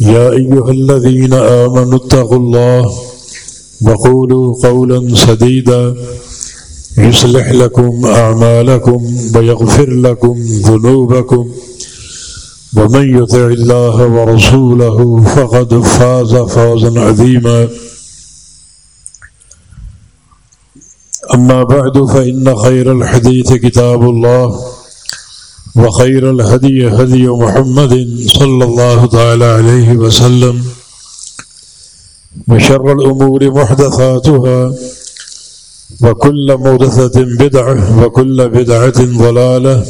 يا أيها الذين آمنوا اتقوا الله وقولوا قولا سديدا يصلح لكم أعمالكم ويغفر لكم ذنوبكم ومن يطع الله ورسوله فقد فاز فازا عظيما أما بعد فإن خير الحديث كتاب الله وخير الهدي هدي محمد صلى الله تعالى عليه وسلم وشر الأمور محدثاتها وكل مودثة بدعة وكل بدعة ضلالة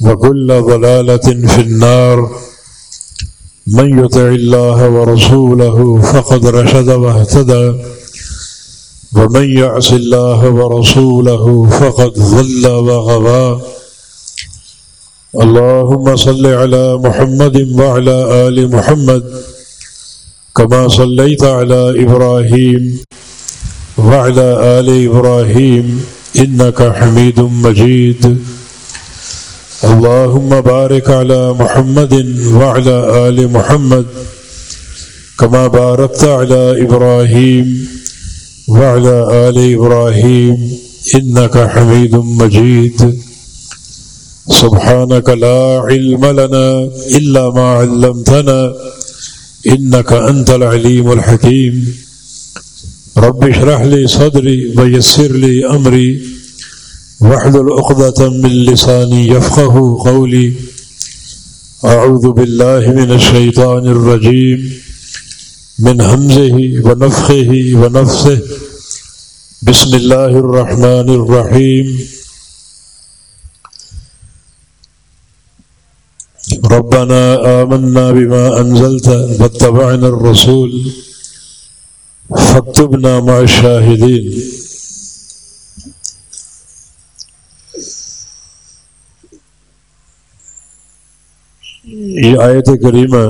وكل ضلالة في النار من يطع الله ورسوله فقد رشد واهتدى ومن يعص الله ورسوله فقد ظل وغضى اللهم صل على محمد وعلى آل محمد كما صليت على إبراهيم وعلى آل إبراهيم إنك حميد مجيد اللهم بارك على محمد وعلى آل محمد كما باركت على إبراهيم وعلى آل إبراهيم إنك حميد مجيد سبحانك لا علم لنا إلا ما علمتنا إنك أنت العليم الحكيم. رب اشرح لي صدري ويسر لي أمري. واحلل عقدة من لساني يفقه قولي. أعوذ بالله من الشيطان الرجيم. من همزه ونفخه ونفسه بسم الله الرحمن الرحيم. ربنا آمنا بما أنزلت فاتبعنا الرسول فاكتبنا مع الشاهدين. یہ آیت کریمہ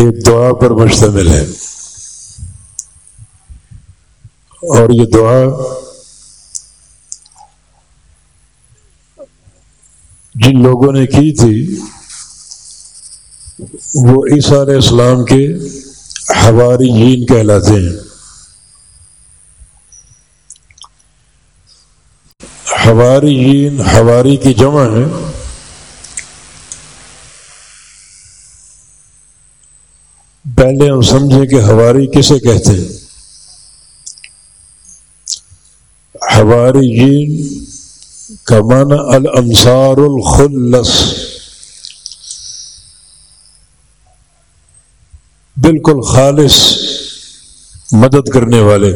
ایک دعا پر مشتمل ہے. اور یہ دعا جن لوگوں نے کی تھی، وہ عیسیٰ علیہ السلام کے ہواری جین کہلاتے ہیں۔ ہواری جین ہواری کی جمع ہے۔ پہلے ہم سمجھیں کہ ہواری کسے کہتے ہیں۔ ہواری جین کا معنی الانصار الخلص۔ بالکل خالص مدد کرنے والے۔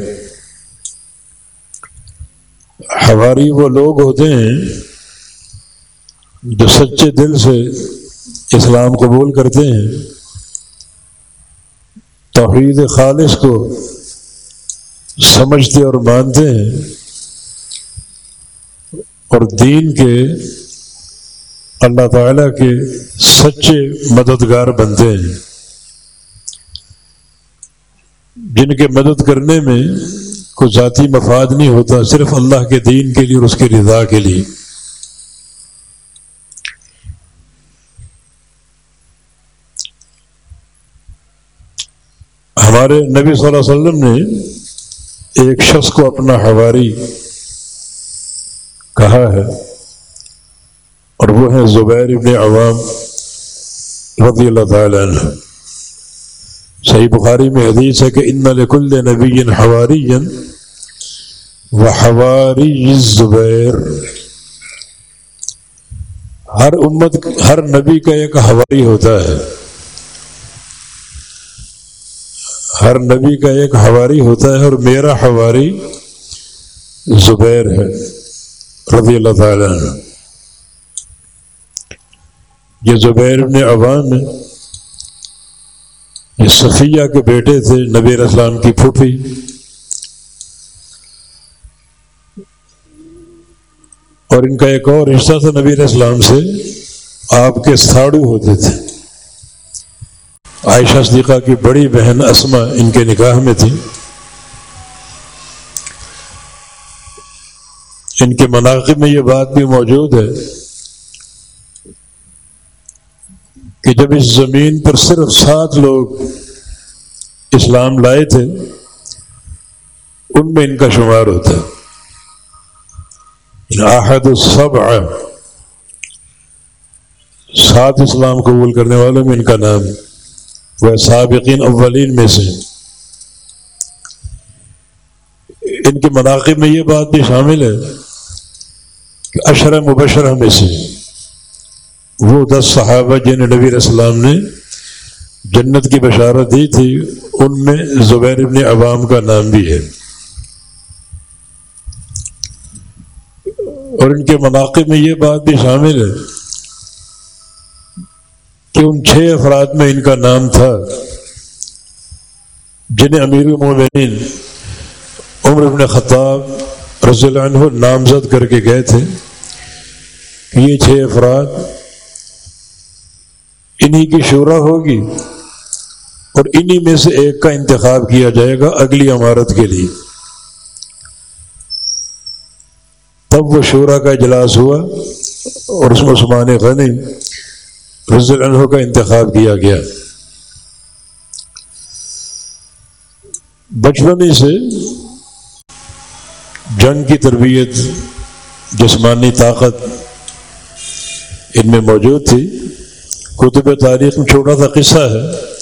ہواری وہ لوگ ہوتے ہیں جو سچے دل سے اسلام قبول کرتے ہیں۔ توحید خالص کو سمجھتے اور مانتے ہیں۔ اور دین کے اللہ تعالی کے سچے مددگار بنتے ہیں۔ جن کے مدد کرنے میں کوئی ذاتی مفاد نہیں ہوتا، صرف اللہ کے دین کے لیے اور اس کی رضا کے لیے۔ ہمارے نبی صلی اللہ علیہ وسلم نے ایک شخص کو اپنا ہواری کہا ہے۔ اور وہ ہیں زبیر ابن عوام رضی اللہ تعالی عنہ۔ صحیح بخاری میں حدیث ہے کہ ان لکل نبی حواری و حواری زبیر ہر امت، ہر نبی کا ایک حواری ہوتا ہے۔ ہر نبی کا ایک حواری ہوتا ہے اور میرا حواری زبیر ہے۔ رضی اللہ تعالی یہ زبیر ابن عوام ہے یہ صفیہ کے بیٹے تھے، نبی اسلام کی پھوپھی۔ اور ان کا ایک اور رشتہ تھا نبی اسلام سے، آپ کے ساڑو ہوتے تھے۔ عائشہ صدیقہ کی بڑی بہن اسما ان کے نکاح میں تھی۔ ان کے مناقب میں یہ بات بھی موجود ہے کہ جب اس زمین پر صرف سات لوگ اسلام لائے تھے، ان میں ان کا شمار ہوتا ہے۔ آحد سب سات اسلام قبول کرنے والوں میں ان کا نام، وہ سابقین اولین میں سے۔ ان کے مناقب میں یہ بات بھی شامل ہے کہ اشر مبشرہ میں سے وہ دس صحابہ جن نبی السلام نے جنت کی بشارت دی تھی، ان میں زبیر ابن عوام کا نام بھی ہے۔ اور ان کے مناقب میں یہ بات بھی شامل ہے کہ ان چھ افراد میں ان کا نام تھا، جنہیں امیر المومنین عمر ابن خطاب رضی اللہ عنہ نامزد کر کے گئے تھے۔ کہ یہ چھ افراد انہی کی شورا ہوگی اور انہی میں سے ایک کا انتخاب کیا جائے گا اگلی عمارت کے لیے۔ تب وہ شورا کا اجلاس ہوا اور اس میں عثمان غنی رضی عنہ کا انتخاب کیا گیا۔ بچپن ہی سے جنگ کی تربیت، جسمانی طاقت ان میں موجود تھی۔ کتب تاریخ میں چھوٹا سا قصہ ہے۔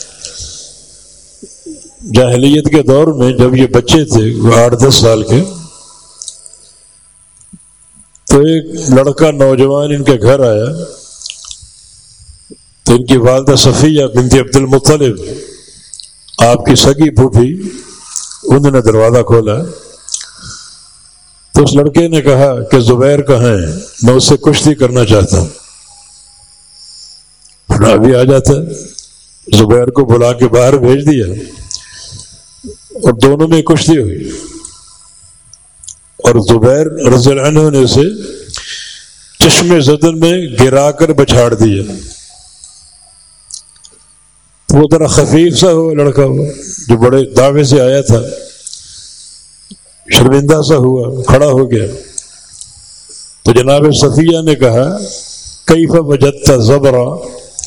جاہلیت کے دور میں جب یہ بچے تھے، وہ آٹھ دس سال کے، تو ایک لڑکا نوجوان ان کے گھر آیا۔ تو ان کی والدہ صفیہ بنتی عبد المطلب آپ کی سگی پھوپھی، انہوں نے دروازہ کھولا۔ تو اس لڑکے نے کہا کہ زبیر کہاں ہے؟ میں اس سے کشتی کرنا چاہتا ہوں۔ بھی آ جاتا زبیر کو بلا کے باہر بھیج دیا۔ اور دونوں میں کشتی ہوئی۔ اور زبیر رضی اللہ عنہ نے اسے چشم زدن میں گرا کر بچھاڑ دیا۔ وہ ذرا خفیف سا ہوا لڑکا ہوا جو بڑے دعوے سے آیا تھا۔ شرمندہ سا ہوا، کھڑا ہو گیا۔ تو جناب صفیہ نے کہا کئی فجت زبرا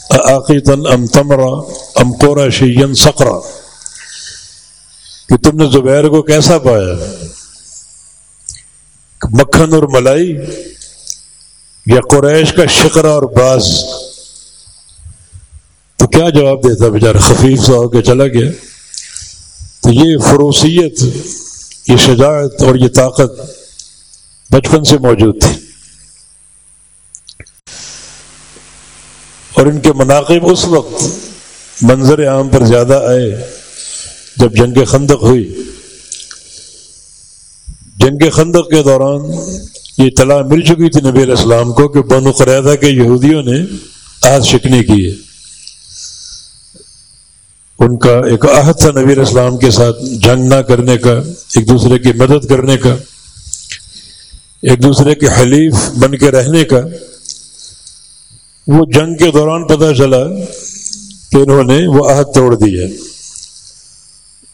عقیتن ام تمرا ام قورا شین سقرا کہ تم نے زبیر کو کیسا پایا؟ مکھن اور ملائی یا قریش کا شکرا اور باز؟ تو کیا جواب دیتا بیچارہ، خفیف سا ہو کے چلا گیا۔ تو یہ فروسیت یہ شجاعت اور یہ طاقت بچپن سے موجود تھی۔ اور ان کے مناقب اس وقت منظر عام پر زیادہ آئے جب جنگ خندق ہوئی۔ جنگ خندق کے دوران یہ اطلاع مل چکی تھی نبی علیہ السلام کو کہ بنو قریدہ کے یہودیوں نے آج شکنی کی ہے۔ ان کا ایک عہد تھا نبی علیہ السلام کے ساتھ، جنگ نہ کرنے کا، ایک دوسرے کی مدد کرنے کا، ایک دوسرے کے حلیف بن کے رہنے کا۔ وہ جنگ کے دوران پتہ چلا کہ انہوں نے وہ عہد توڑ دیا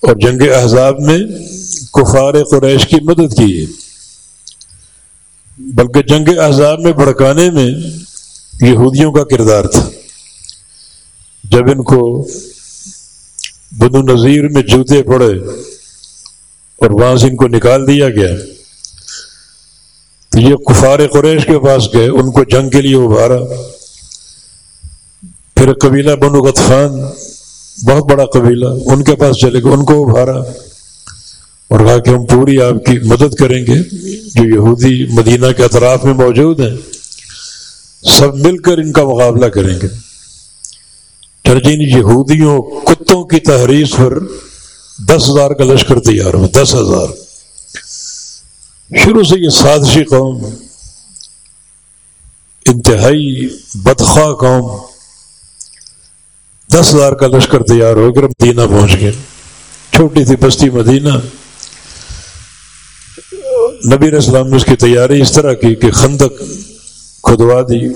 اور جنگ احزاب میں کفار قریش کی مدد کی ہے۔ بلکہ جنگ احزاب میں بھڑکانے میں یہودیوں کا کردار تھا۔ جب ان کو بدو نظیر میں جوتے پڑے اور وہاں سے ان کو نکال دیا گیا۔ تو یہ کفار قریش کے پاس گئے، ان کو جنگ کے لیے ابھارا۔ پھر قبیلہ بنو غطفان، بہت بڑا قبیلہ، ان کے پاس چلے گا ان کو ابھارا۔ اور کہا کہ ہم پوری آپ کی مدد کریں گے، جو یہودی مدینہ کے اطراف میں موجود ہیں، سب مل کر ان کا مقابلہ کریں گے۔ ترجین یہودیوں کتوں کی تحریر پر دس ہزار کا لشکر تیار ہو، دس ہزار۔ شروع سے یہ سازشی قوم، انتہائی بدخواہ قوم، دس ہزار کا لشکر تیار ہو کر مدینہ پہنچ گئے۔ چھوٹی تھی بستی مدینہ۔ نبی اسلام نے اس کی تیاری اس طرح کی کہ خندق کھدوا دی،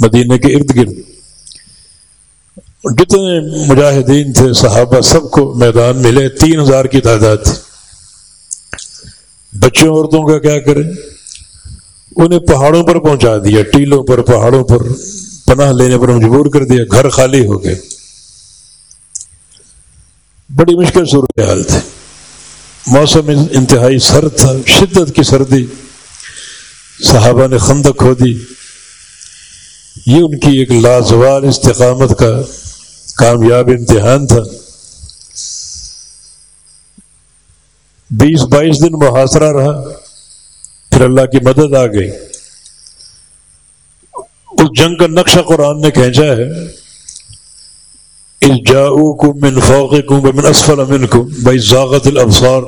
مدینہ کے ارد گرد۔ جتنے مجاہدین تھے، صحابہ سب کو میدان ملے، تین ہزار کی تعداد تھی۔ بچوں، عورتوں کا کیا کریں؟ انہیں پہاڑوں پر پہنچا دیا، ٹیلوں پر، پہاڑوں پر، پناہ لینے پر مجبور کر دیا، گھر خالی ہو گئے۔ بڑی مشکل صورت حال تھی۔ موسم انتہائی سرد تھا، شدت کی سردی۔ صحابہ نے خندق کھو دی۔ یہ ان کی ایک لازوال استقامت کا کامیاب امتحان تھا۔ بیس بائیس دن محاصرہ رہا، پھر اللہ کی مدد آ گئی۔ اس جنگ کا نقشہ قرآن نے کھینچا ہے۔ اس جاؤ کو من فوق کو من اسفل امن کو بھائی ذاغت الابصار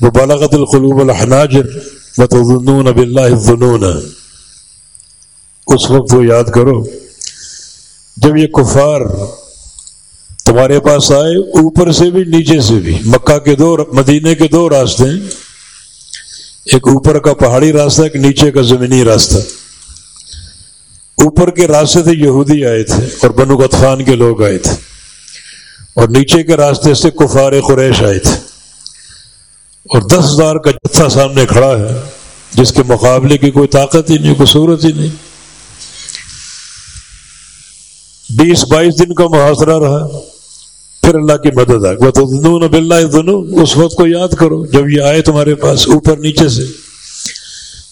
وہ بالاغت القلوب الحناجر بتنون اب اللہ اس وقت وہ یاد کرو جب یہ کفار تمہارے پاس آئے، اوپر سے بھی، نیچے سے بھی، مکہ کے دو مدینے کے دو راستے ہیں۔ ایک اوپر کا پہاڑی راستہ، ایک نیچے کا زمینی راستہ۔ اوپر کے راستے سے یہودی آئے تھے اور بنو غطفان کے لوگ آئے تھے۔ اور نیچے کے راستے سے کفار قریش آئے تھے۔ اور دس ہزار کا جتھا سامنے کھڑا ہے، جس کے مقابلے کی کوئی طاقت ہی نہیں، کوئی صورت ہی نہیں۔ بیس بائیس دن کا محاصرہ رہا۔ پھر اللہ کی مدد آ گئی دنوں اس وقت کو یاد کرو، جب یہ آئے تمہارے پاس اوپر نیچے سے۔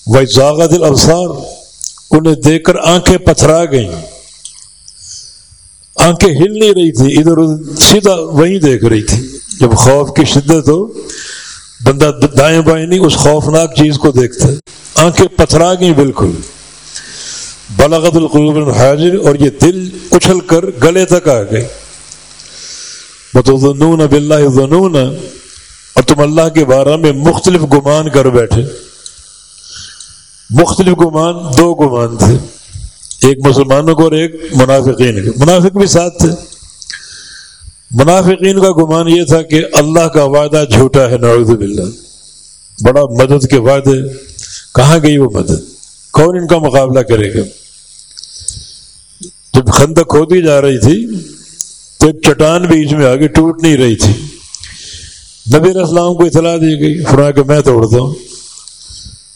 وہ زاغ دل افسار انہیں دیکھ کر آنکھیں پتھرا گئیں۔ آنکھیں ہل نہیں رہی تھی ادھر ادھر سیدھا وہیں دیکھ رہی تھی جب خوف کی شدت ہو، بندہ دائیں بائیں نہیں، اس خوفناک چیز کو دیکھتا ہے۔ آنکھیں پتھرا گئیں بالکل۔ بلاغت القلوب الحاجر اور یہ دل اچھل کر گلے تک آ گئے۔ بتون اب اللہ اور تم اللہ کے بارے میں مختلف گمان کر بیٹھے۔ مختلف گمان دو گمان تھے، ایک مسلمانوں کو اور ایک منافقین کے منافق بھی ساتھ تھے۔ منافقین کا گمان یہ تھا کہ اللہ کا وعدہ جھوٹا ہے، نعوذ باللہ۔ بڑا مدد کے وعدے۔ کہاں گئی وہ مدد؟ کون ان کا مقابلہ کرے گا؟ جب خندق کھودی جا رہی تھی تو ایک چٹان بیچ میں آگے ٹوٹ نہیں رہی تھی۔ نبی اسلام کو اطلاع دی گئی فرا کہ میں توڑتا ہوں۔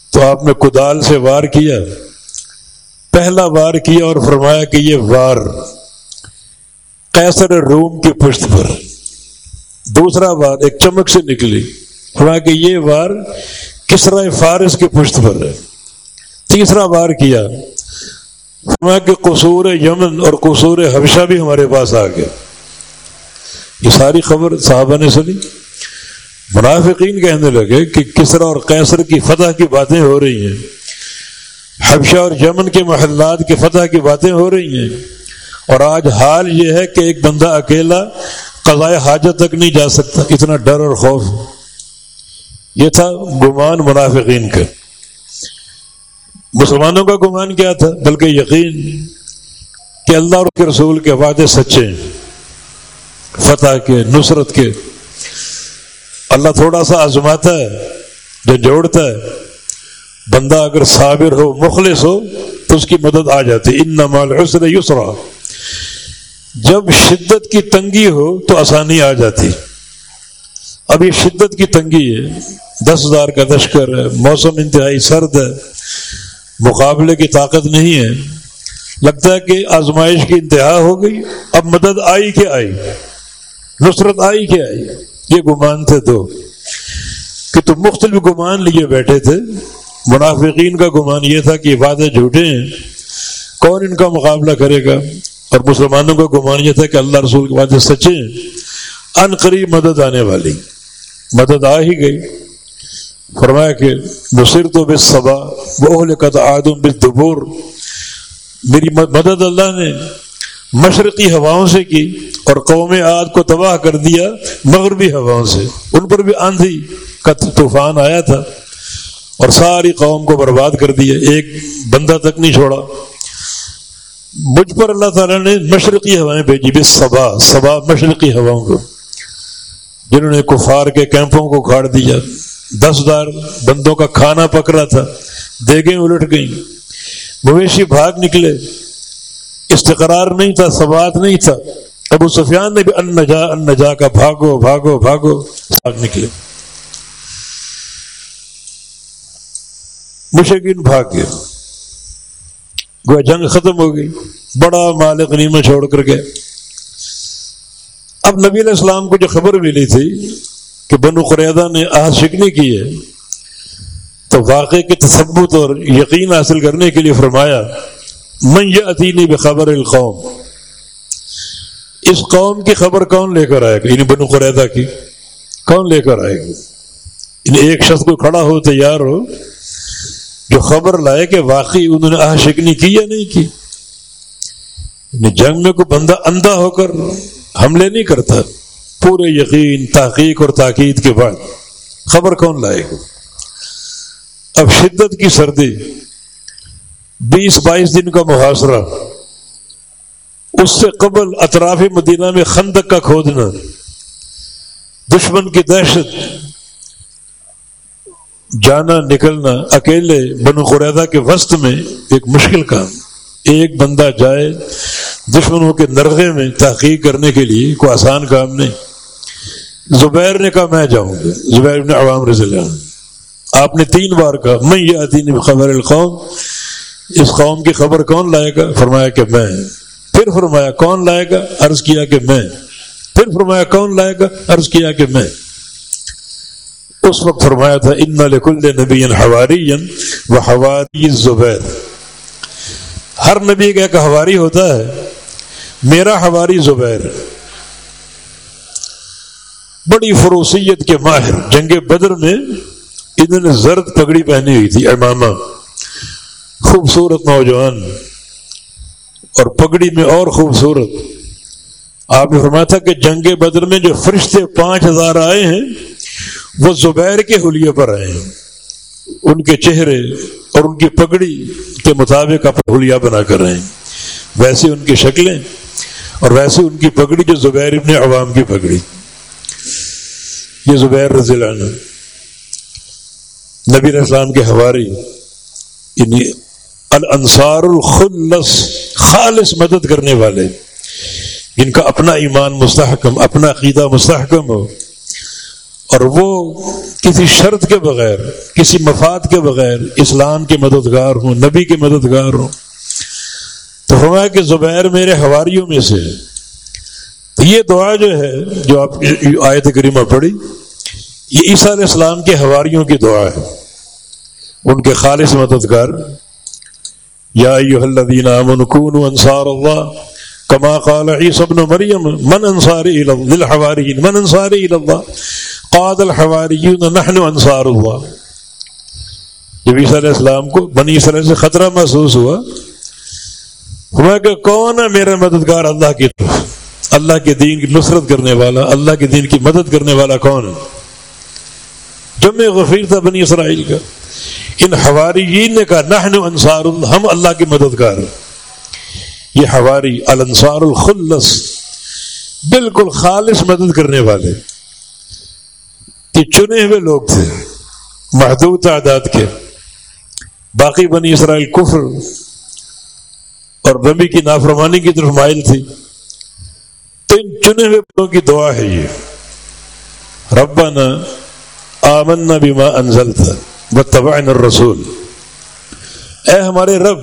تو آپ نے کدال سے وار کیا۔ پہلا وار کیا اور فرمایا کہ یہ وار کیسر روم کی پشت پر۔ دوسرا وار ایک چمک سے نکلی۔ فرمایا کہ یہ وار کسرا فارس کی پشت پر ہے۔ تیسرا وار کیا۔ فرمایا کہ قصور یمن اور قصور حبشہ بھی ہمارے پاس آ گیا یہ ساری خبر صحابہ نے سنی۔ منافقین کہنے لگے کہ کسرا اور کیسر کی فتح کی باتیں ہو رہی ہیں۔ حبشہ اور یمن کے محلات کی فتح کی باتیں ہو رہی ہیں۔ اور آج حال یہ ہے کہ ایک بندہ اکیلا قضاء حاجت تک نہیں جا سکتا۔ اتنا ڈر اور خوف۔ یہ تھا گمان منافقین کا مسلمانوں کا گمان کیا تھا، بلکہ یقین کہ اللہ اور کے رسول کے وعدے سچے ہیں۔ فتح کے، نصرت کے۔ اللہ تھوڑا سا آزماتا ہے جو جوڑتا ہے۔ بندہ اگر صابر ہو، مخلص ہو، تو اس کی مدد آ جاتی۔ ان نمال حسر یسرا۔ جب شدت کی تنگی ہو، تو آسانی آ جاتی۔ اب یہ شدت کی تنگی ہے۔ دس ہزار کا لشکر ہے، موسم انتہائی سرد ہے۔ مقابلے کی طاقت نہیں ہے۔ لگتا ہے کہ آزمائش کی انتہا ہو گئی۔ اب مدد آئی کہ آئی۔ نصرت آئی کہ آئی۔ یہ گمان تھے دو کہ تم مختلف گمان لیے بیٹھے تھے۔ منافقین کا گمان یہ تھا کہ یہ وعدے جھوٹے ہیں۔ کون ان کا مقابلہ کرے گا؟ اور مسلمانوں کا گمان یہ تھا کہ اللہ رسول کے بعد سچے ہیں۔ ان قریب مدد آنے والی۔ مدد آ ہی گئی۔ فرمایا کہ نصر تو بے صبا وہ لکت آدم میری مدد اللہ نے مشرقی ہواؤں سے کی اور قوم عاد کو تباہ کر دیا مغربی ہواؤں سے۔ ان پر بھی آندھی کا طوفان آیا تھا اور ساری قوم کو برباد کر دیا۔ ایک بندہ تک نہیں چھوڑا۔ مجھ پر اللہ تعالیٰ نے مشرقی ہوائیں بھیجی۔ بے صبا صبا مشرقی ہواؤں کو۔ جنہوں نے کفار کے کیمپوں کو کھاڑ دیا۔ دس ہزار بندوں کا کھانا پکڑا تھا، دیگیں الٹ گئیں۔ مویشی بھاگ نکلے۔ استقرار نہیں تھا، سوات نہیں تھا۔ ابو سفیان نے بھی ان نجا ان نجا کا بھاگو بھاگو بھاگو بھاگ نکلے۔ مشکین بھاگ گئے۔ گویا جنگ ختم ہو گئی۔ بڑا مالک نیمہ چھوڑ کر گئے۔ اب نبی علیہ السلام کو جو خبر ملی تھی کہ بنو قریدہ نے آہ شکنی کی ہے، تو واقع کے تصبت اور یقین حاصل کرنے کے لیے فرمایا، من یہ عطینی بخبر القوم اس قوم کی خبر کون لے کر آئے گا؟ یعنی بنو قریدہ کی۔ کون لے کر آئے گا؟ یعنی ایک شخص کو کھڑا ہو تیار ہو، جو خبر لائے کہ واقعی انہوں نے آہ شکنی کی یا نہیں کی۔ یعنی جنگ میں کوئی بندہ اندھا ہو کر حملے نہیں کرتا۔ پورے یقین، تحقیق اور تاکید کے بعد خبر کون لائے گا؟ اب شدت کی سردی، بیس بائیس دن کا محاصرہ، اس سے قبل اطراف مدینہ میں خندق کا کھودنا، دشمن کی دہشت، جانا نکلنا، اکیلے بنو قریدہ کے وسط میں ایک مشکل کام، ایک بندہ جائے دشمنوں کے نرغے میں تحقیق کرنے کے لیے کوئی آسان کام نہیں۔ زبیر نے کہا، میں جاؤں گا۔ زبیر نے عوام رضی اللہ آپ نے تین بار کہا میں یہ آتی خبر القوم؟ اس قوم کی خبر کون لائے گا؟ فرمایا کہ میں۔ پھر فرمایا، کون لائے گا؟ عرض کیا کہ میں۔ پھر فرمایا، کون لائے گا؟ عرض کیا کہ میں۔ اس وقت فرمایا تھا، ان لکل نبی ہواری و ہواری زبیر ہر نبی کا ایک ہواری ہوتا ہے۔ میرا ہواری زبیر۔ بڑی فروسیت کے ماہر۔ جنگ بدر میں انہوں نے زرد پگڑی پہنی ہوئی تھی امامہ خوبصورت نوجوان۔ اور پگڑی میں اور خوبصورت۔ آپ نے فرمایا تھا کہ جنگ بدر میں جو فرشتے پانچ ہزار آئے ہیں، وہ زبیر کے حلیے پر آئے ہیں۔ ان کے چہرے اور ان کی پگڑی کے مطابق آپ حلیہ بنا کر رہے ہیں۔ ویسے ان کی شکلیں اور ویسے ان کی پگڑی جو زبیر ابن عوام کی پگڑی۔ یہ زبیر رضی اللہ عنہ۔ نبی اسلام کے حواری یعنی الانصار الخلص، خالص مدد کرنے والے۔ جن کا اپنا ایمان مستحکم، اپنا عقیدہ مستحکم ہو۔ اور وہ کسی شرط کے بغیر، کسی مفاد کے بغیر اسلام کے مددگار ہوں، نبی کے مددگار ہوں۔ تو فرمایا کہ زبیر میرے حواریوں میں سے یہ دعا جو ہے، جو آپ آیت کریمہ پڑھی، یہ عیسیٰ علیہ السلام کے حواریوں کی دعا ہے۔ ان کے خالص مددگار۔ یا الذین آمنوا انصار اللہ، کما قال عیسی ابن مریم، من انصار الى من انصار اللہ قاد الحواریون، نحن انصار اللہ۔ جب عیسی علیہ السلام کو بنی اسرائیل سے خطرہ محسوس ہوا ہوا کہ کون ہے میرا مددگار؟ اللہ کی طرف۔ اللہ کے دین کی نصرت کرنے والا، اللہ کے دین کی مدد کرنے والا کون ہے؟ جمع غفیر تھا بنی اسرائیل کا، ان حواریین نے کہا، نحن انصار ہم اللہ کی مددگار یہ حواری الانصار الخلص، بالکل خالص مدد کرنے والے۔ یہ چنے ہوئے لوگ تھے، محدود تعداد کے۔ باقی بنی اسرائیل کفر۔ اور نبی کی نافرمانی کی طرف مائل تھی۔ تو ان چنے ہوئے لوگوں کی دعا ہے یہ۔ ربنا آمنا بما انزلت واتبعنا الرسول۔ اے ہمارے رب،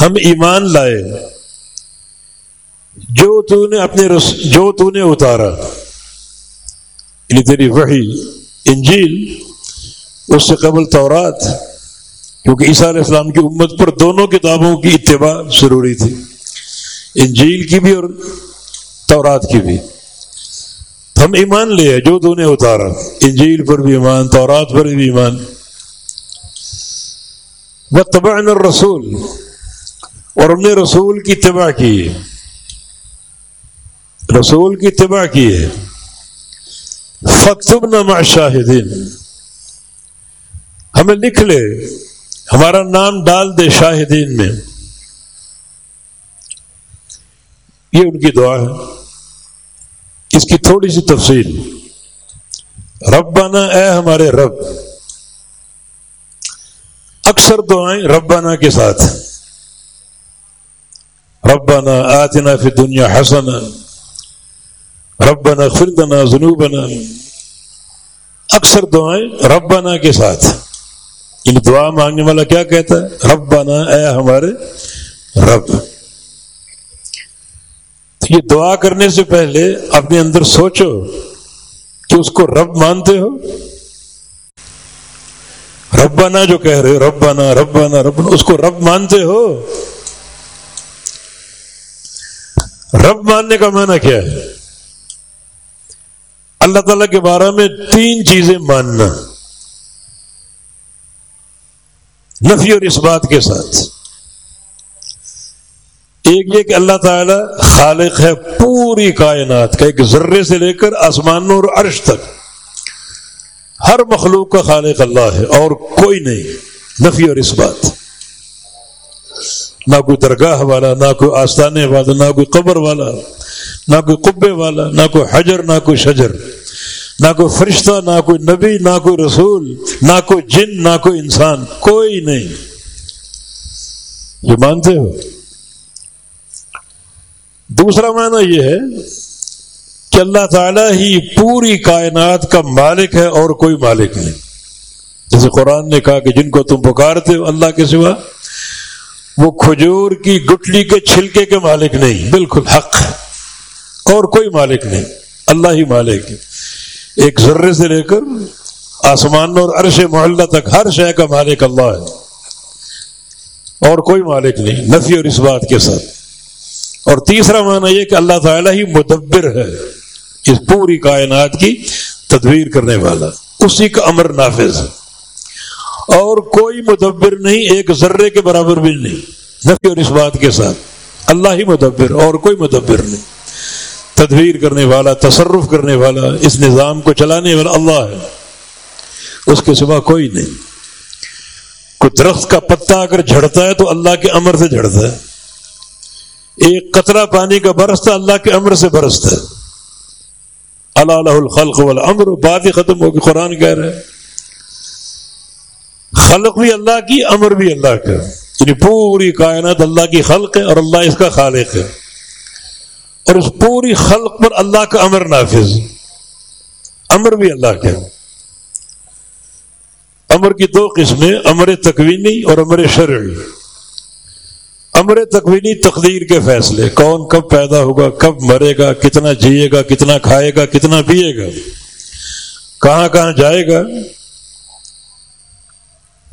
ہم ایمان لائے۔ جو تو نے اپنے رس، جو تو نے اتارا۔ یعنی تیری وحی، انجیل، اس سے قبل تورات۔ کیونکہ عیسیٰ علیہ السلام کی امت پر دونوں کتابوں کی اتباع ضروری تھی۔ انجیل کی بھی اور تورات کی بھی۔ ہم ایمان لے جو تو نے اتارا۔ انجیل پر بھی ایمان، تورات پر بھی ایمان۔ وہ تباہ رسول اور ہم نے رسول کی تباہ کی۔ رسول کی تباہ کی ہے۔ فتب نما شاہدین ہمیں لکھ لے۔ ہمارا نام ڈال دے شاہدین میں۔ یہ ان کی دعا ہے۔ اس کی تھوڑی سی تفصیل۔ ربانہ اے ہمارے رب، اکثر دعائیں ربانہ کے ساتھ۔ ربانہ آتنا فی دنیا حسن ربنا خردنا ذنوبنا۔ اکثر دعائیں ربنا کے ساتھ۔ یعنی دعا مانگنے والا کیا کہتا ہے؟ ربنا اے ہمارے رب۔ یہ دعا کرنے سے پہلے اپنے اندر سوچو کہ اس کو رب مانتے ہو۔ ربنا جو کہہ رہے ربنا ربنا ربنا، اس کو رب مانتے ہو۔ رب ماننے کا معنی کیا ہے؟ اللہ تعالیٰ کے بارے میں تین چیزیں ماننا۔ نفی اور اس بات کے ساتھ ایک یہ کہ اللہ تعالی خالق ہے پوری کائنات کا ایک ذرے سے لے کر آسمانوں اور عرش تک۔ ہر مخلوق کا خالق اللہ ہے اور کوئی نہیں۔ نفی اور اس بات۔ نہ کوئی درگاہ والا، نہ کوئی آستانے والا، نہ کوئی قبر والا، نہ کوئی قبے والا، نہ کوئی حجر، نہ کوئی شجر۔ نہ کوئی فرشتہ، نہ کوئی نبی، نہ کوئی رسول، نہ کوئی جن، نہ کوئی انسان، کوئی نہیں۔ یہ مانتے ہو؟ دوسرا معنی یہ ہے کہ اللہ تعالیٰ ہی پوری کائنات کا مالک ہے اور کوئی مالک نہیں۔ جیسے قرآن نے کہا کہ جن کو تم پکارتے ہو اللہ کے سوا، وہ کھجور کی گٹلی کے چھلکے کے مالک نہیں، بالکل حق، اور کوئی مالک نہیں، اللہ ہی مالک ہے۔ ایک ذرے سے لے کر آسمان اور عرش محلہ تک ہر شے کا مالک اللہ ہے۔ اور کوئی مالک نہیں، نفی اور اس بات کے ساتھ۔ اور تیسرا معنی یہ کہ اللہ تعالیٰ ہی مدبر ہے اس پوری کائنات کی تدبیر کرنے والا۔ اسی کا امر نافذ ہے۔ اور کوئی مدبر نہیں، ایک ذرے کے برابر بھی نہیں۔ نفی اور اس بات کے ساتھ۔ اللہ ہی مدبر، اور کوئی مدبر نہیں۔ تدبیر کرنے والا، تصرف کرنے والا، اس نظام کو چلانے والا اللہ ہے۔ اس کے سوا کوئی نہیں۔ کوئی درخت کا پتا اگر جھڑتا ہے تو اللہ کے امر سے جھڑتا ہے۔ ایک قطرہ پانی کا برستا اللہ کے امر سے برستا ہے۔ اللہ الخلق والامر، بات ہی ختم ہوگی، قرآن کہہ رہے خلق بھی اللہ کی، امر بھی اللہ کا۔ یعنی پوری کائنات اللہ کی خلق ہے اور اللہ اس کا خالق ہے۔ اور اس پوری خلق پر اللہ کا امر نافذ۔ امر بھی اللہ کا امر کی دو قسمیں، امر تکوینی اور امر شرعی۔ امر تکوینی تقدیر کے فیصلے، کون کب پیدا ہوگا، کب مرے گا، کتنا جیے گا، کتنا کھائے گا، کتنا پیے گا، کہاں کہاں جائے گا۔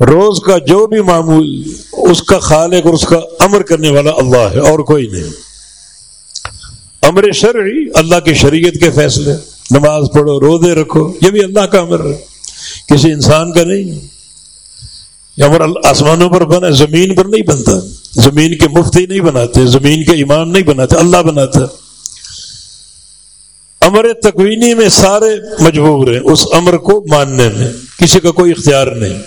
روز کا جو بھی معمول، اس کا خالق اور اس کا امر کرنے والا اللہ ہے، اور کوئی نہیں۔ امر شرعی، اللہ کی شریعت کے فیصلے، نماز پڑھو، روزے رکھو، یہ بھی اللہ کا امر ہے۔ کسی انسان کا نہیں یہ امر آسمانوں پر بنا، زمین پر نہیں بنتا۔ زمین کے مفتی نہیں بناتے، زمین کے امام نہیں بناتے، اللہ بناتا۔ امر تکوینی میں سارے مجبور ہیں، اس امر کو ماننے میں۔ کسی کا کوئی اختیار نہیں۔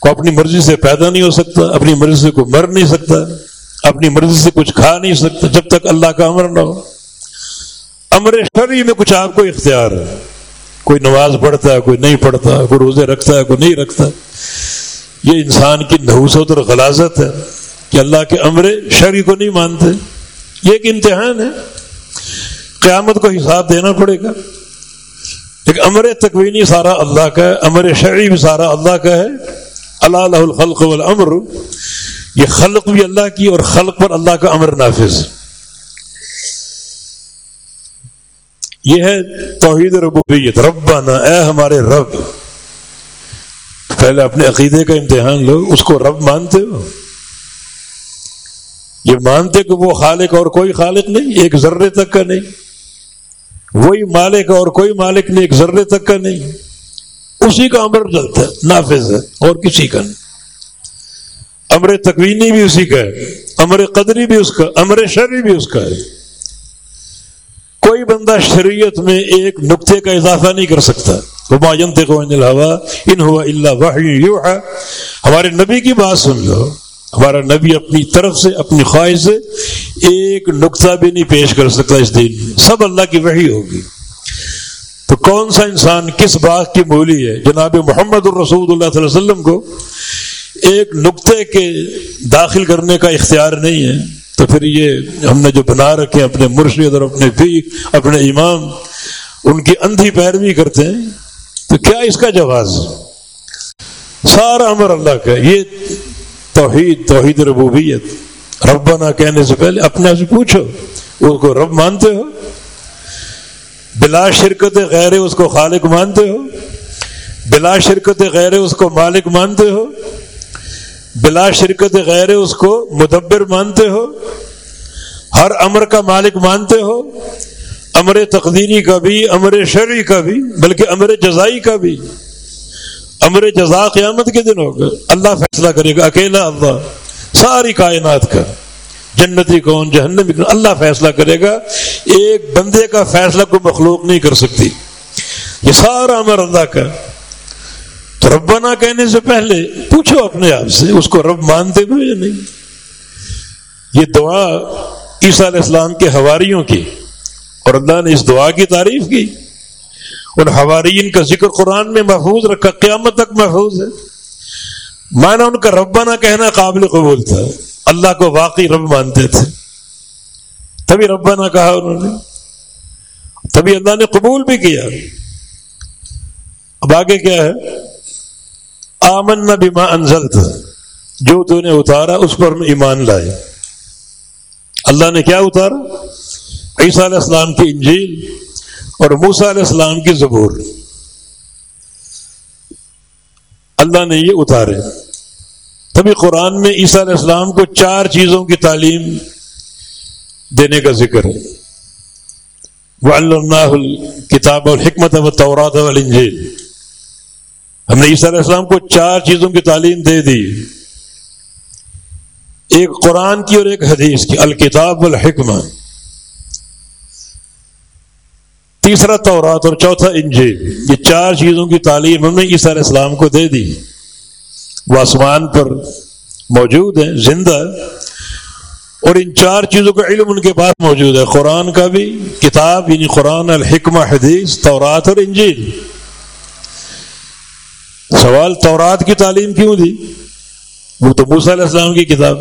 کو اپنی مرضی سے پیدا نہیں ہو سکتا، اپنی مرضی سے کوئی مر نہیں سکتا۔ اپنی مرضی سے کچھ کھا نہیں سکتا جب تک اللہ کا امر نہ ہو۔ امر شرعی میں کچھ آپ کو اختیار ہے۔ کوئی نماز پڑھتا ہے، کوئی نہیں پڑھتا، کوئی روزے رکھتا ہے، کوئی نہیں رکھتا۔ یہ انسان کی نحوست اور غلازت ہے کہ اللہ کے امر شرعی کو نہیں مانتے۔ یہ ایک امتحان ہے۔ قیامت کو حساب دینا پڑے گا۔ ایک امر تکوینی سارا اللہ کا ہے، امر شرعی بھی سارا اللہ کا ہے۔ اللہ الخلق والامر۔ یہ خلق بھی اللہ کی اور خلق پر اللہ کا امر نافذ۔ یہ ہے توحید ربوبیت۔ ربنا، اے ہمارے رب، پہلے اپنے عقیدے کا امتحان لو، اس کو رب مانتے ہو۔ یہ مانتے کہ وہ خالق اور کوئی خالق نہیں، ایک ذرے تک کا نہیں۔ وہی مالک اور کوئی مالک نہیں، ایک ذرے تک کا نہیں۔ اسی کا امر چلتا ہے نافذ ہے، اور کسی کا نہیں۔ امر تکوینی بھی اسی کا ہے، امر قدری بھی اس کا امر شرعی بھی اس کا ہے۔ کوئی بندہ شریعت میں ایک نقطے کا اضافہ نہیں کر سکتا۔ ان ہوا اللہ ہمارے نبی کی بات سن لو۔ ہمارا نبی اپنی طرف سے، اپنی خواہش سے ایک نقطہ بھی نہیں پیش کر سکتا اس دن میں۔ سب اللہ کی وحی ہوگی۔ تو کون سا انسان کس بات کی مولی ہے؟ جناب محمد الرسول اللہ علیہ وسلم کو ایک نقطے کے داخل کرنے کا اختیار نہیں ہے، تو پھر یہ ہم نے جو بنا رکھے، اپنے مرشد اور اپنے پیر اپنے امام، ان کی اندھی پیروی کرتے ہیں، تو کیا اس کا جواز؟ سارا امر اللہ کا یہ توحید توحید ربوبیت۔ ربنا کہنے سے پہلے اپنے سے پوچھو اس کو رب مانتے ہو؟ بلا شرکت غیر اس کو خالق مانتے ہو؟ بلا شرکت غیر اس کو مالک مانتے ہو؟ بلا شرکت غیر اس کو مدبر مانتے ہو، ہر امر کا مالک مانتے ہو، امر تقدیری کا بھی، امر شرعی کا بھی، بلکہ امر جزائی کا بھی۔ امر جزا قیامت کے دن ہوگا۔ اللہ فیصلہ کرے گا، اکیلا اللہ، ساری کائنات کا۔ جنتی کون جہنمی کون۔ اللہ فیصلہ کرے گا۔ ایک بندے کا فیصلہ کو مخلوق نہیں کر سکتی۔ یہ سارا امر اللہ کا۔ تو ربنا کہنے سے پہلے پوچھو اپنے آپ سے، اس کو رب مانتے ہوئے یا نہیں؟ یہ دعا عیسیٰ علیہ السلام کے حواریوں کی، اور اللہ نے اس دعا کی تعریف کی۔ ان حوارین کا ذکر قرآن میں محفوظ رکھا، قیامت تک محفوظ ہے۔ مانا ان کا ربانہ کہنا قابل قبول تھا۔ اللہ کو واقعی رب مانتے تھے۔ تبھی ربانہ کہا انہوں نے۔ تبھی اللہ نے قبول بھی کیا۔ اب آگے کیا ہے؟ آمن نہ بیما انزل تھا جو تو نے اتارا، اس پر ہم ایمان لائے۔ اللہ نے کیا اتارا؟ عیسیٰ علیہ السلام کی انجیل اور موسا علیہ السلام کی زبور۔ اللہ نے یہ اتارے۔ تبھی قرآن میں عیسیٰ علیہ السلام کو چار چیزوں کی تعلیم دینے کا ذکر ہے۔ وہ اللہ کتاب اور حکمت و طورات والانجیل ہم نے عیسیٰ علیہ السلام کو چار چیزوں کی تعلیم دے دی۔ ایک قرآن کی اور ایک حدیث کی، الکتاب والحکمہ۔ تیسرا تورات اور چوتھا انجیل۔ یہ چار چیزوں کی تعلیم ہم نے عیسیٰ علیہ السلام کو دے دی۔ وہ آسمان پر موجود ہیں، زندہ۔ اور ان چار چیزوں کا علم ان کے پاس موجود ہے۔ قرآن کا بھی، کتاب یعنی قرآن، الحکمہ، حدیث، تورات اور انجیل۔ سوال تورات کی تعلیم کیوں دی؟ وہ تو موسیٰ علیہ السلام کی کتاب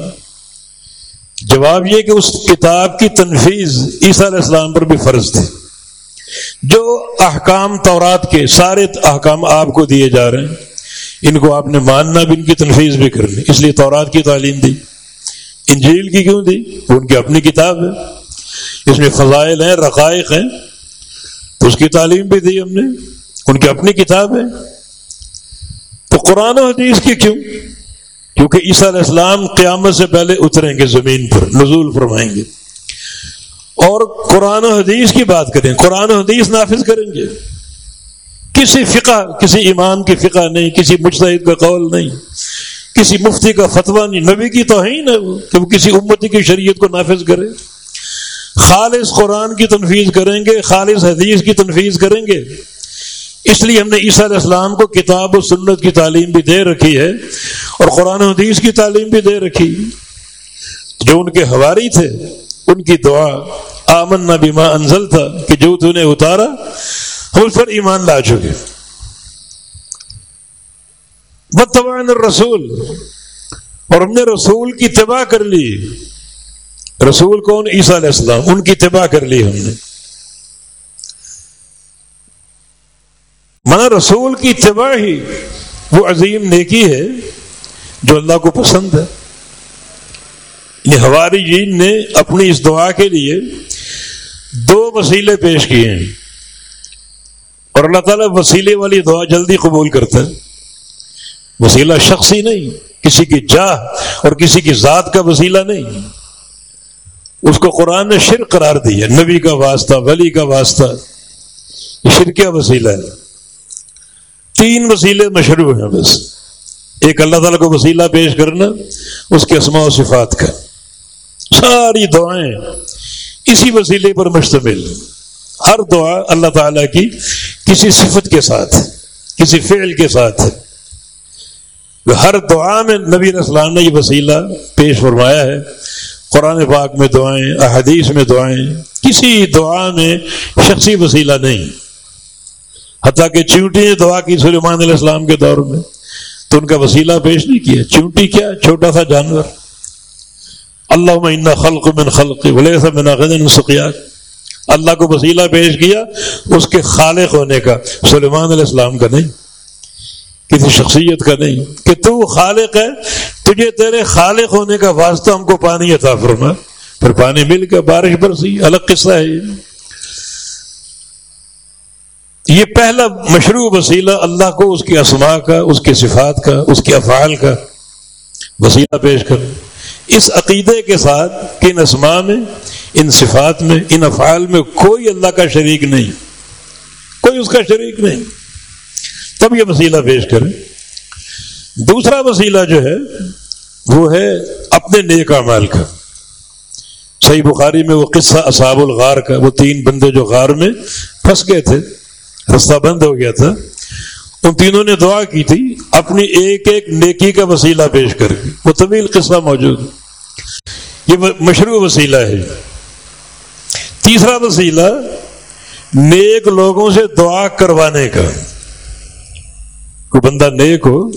جواب یہ کہ اس کتاب کی تنفیذ عیسیٰ علیہ السلام پر بھی فرض تھی۔ جو احکام تورات کے سارے احکام آپ کو دیے جا رہے ہیں، ان کو آپ نے ماننا بھی، ان کی تنفیذ بھی کرنی اس لیے تورات کی تعلیم دی۔ انجیل کی کیوں دی؟ وہ ان کی اپنی کتاب ہے۔ اس میں فضائل ہیں، رقائق ہیں۔ اس کی تعلیم بھی دی ہم نے۔ ان کی اپنی کتاب ہے۔ قرآن و حدیث کی کیوں؟ کیونکہ عیسیٰ علیہ السلام قیامت سے پہلے اتریں گے زمین پر، نزول فرمائیں گے۔ اور قرآن و حدیث کی بات کریں، قرآن و حدیث نافذ کریں گے۔ کسی فقہ، کسی امام کی فقہ نہیں، کسی مجتہد کا قول نہیں، کسی مفتی کا فتویٰ نہیں، نبی کی توہین ہے وہ، کہ وہ کسی امتی کی شریعت کو نافذ کرے۔ خالص قرآن کی تنفیذ کریں گے، خالص حدیث کی تنفیذ کریں گے۔ اس لیے ہم نے عیسیٰ علیہ السلام کو کتاب و سنت کی تعلیم بھی دے رکھی ہے اور قرآن حدیث کی تعلیم بھی دے رکھی۔ جو ان کے ہواری تھے، ان کی دعا آمن نہ بیما انزل تھا کہ جو تو نے اتارا ہم اس پر ایمان لا چکے بتوان رسول اور ہم نے رسول کی تباہ کر لی۔ رسول کون؟ عیسیٰ علیہ السلام۔ ان کی تباہ کر لی ہم نے۔ مانا رسول کی تباہ ہی وہ عظیم نیکی ہے جو اللہ کو پسند ہے۔ یہ ہماری جین نے اپنی اس دعا کے لیے دو وسیلے پیش کیے ہیں۔ اور اللہ تعالیٰ وسیلے والی دعا جلدی قبول کرتا ہے۔ وسیلہ شخصی نہیں، کسی کی جاہ اور کسی کی ذات کا وسیلہ نہیں۔ اس کو قرآن نے شرک قرار دیا، نبی کا واسطہ، ولی کا واسطہ، یہ شرکیہ وسیلہ ہے۔ تین وسیلے مشروع ہیں بس۔ ایک اللہ تعالیٰ کو وسیلہ پیش کرنا، اس کے اسماء و صفات کا۔ ساری دعائیں اسی وسیلے پر مشتمل۔ ہر دعا اللہ تعالیٰ کی کسی صفت کے ساتھ، کسی فعل کے ساتھ۔ ہر دعا میں نبی اسلام نے یہ وسیلہ پیش فرمایا ہے۔ قرآن پاک میں دعائیں، احادیث میں دعائیں، کسی دعا میں شخصی وسیلہ نہیں۔ حتیٰ کہ چونٹی نے دعا کی سلیمان علیہ السلام کے دور میں تو ان کا وسیلہ پیش نہیں کیا۔ چونٹی کیا؟ چھوٹا سا جانور۔ اللہ خلق من خلق من سقیات۔ اللہ کو وسیلہ پیش کیا اس کے خالق ہونے کا۔ سلیمان علیہ السلام کا نہیں۔ کسی شخصیت کا نہیں۔ کہ تو خالق ہے، تجھے تیرے خالق ہونے کا واسطہ ہم کو پانی عطا فرما۔ پھر پانی مل کے بارش برسی، الگ قصہ ہے۔ یہ پہلا مشروع وسیلہ اللہ کو، اس کی اسماء کا، اس کی صفات کا، اس کے افعال کا وسیلہ پیش کر اس عقیدے کے ساتھ کہ ان اسماء میں، ان صفات میں، ان افعال میں کوئی اللہ کا شریک نہیں۔ کوئی اس کا شریک نہیں۔ تب یہ وسیلہ پیش کریں۔ دوسرا وسیلہ جو ہے، وہ ہے اپنے نیک اعمال کا۔ صحیح بخاری میں وہ قصہ اصاب الغار کا، وہ تین بندے جو غار میں پھنس گئے تھے۔ رستہ بند ہو گیا تھا۔ ان تینوں نے دعا کی تھی، اپنی ایک ایک نیکی کا وسیلہ پیش کر کے۔ وہ طویل قصہ موجود۔ یہ مشروع وسیلہ ہے۔ تیسرا وسیلہ، نیک لوگوں سے دعا کروانے کا۔ کوئی بندہ نیک ہو،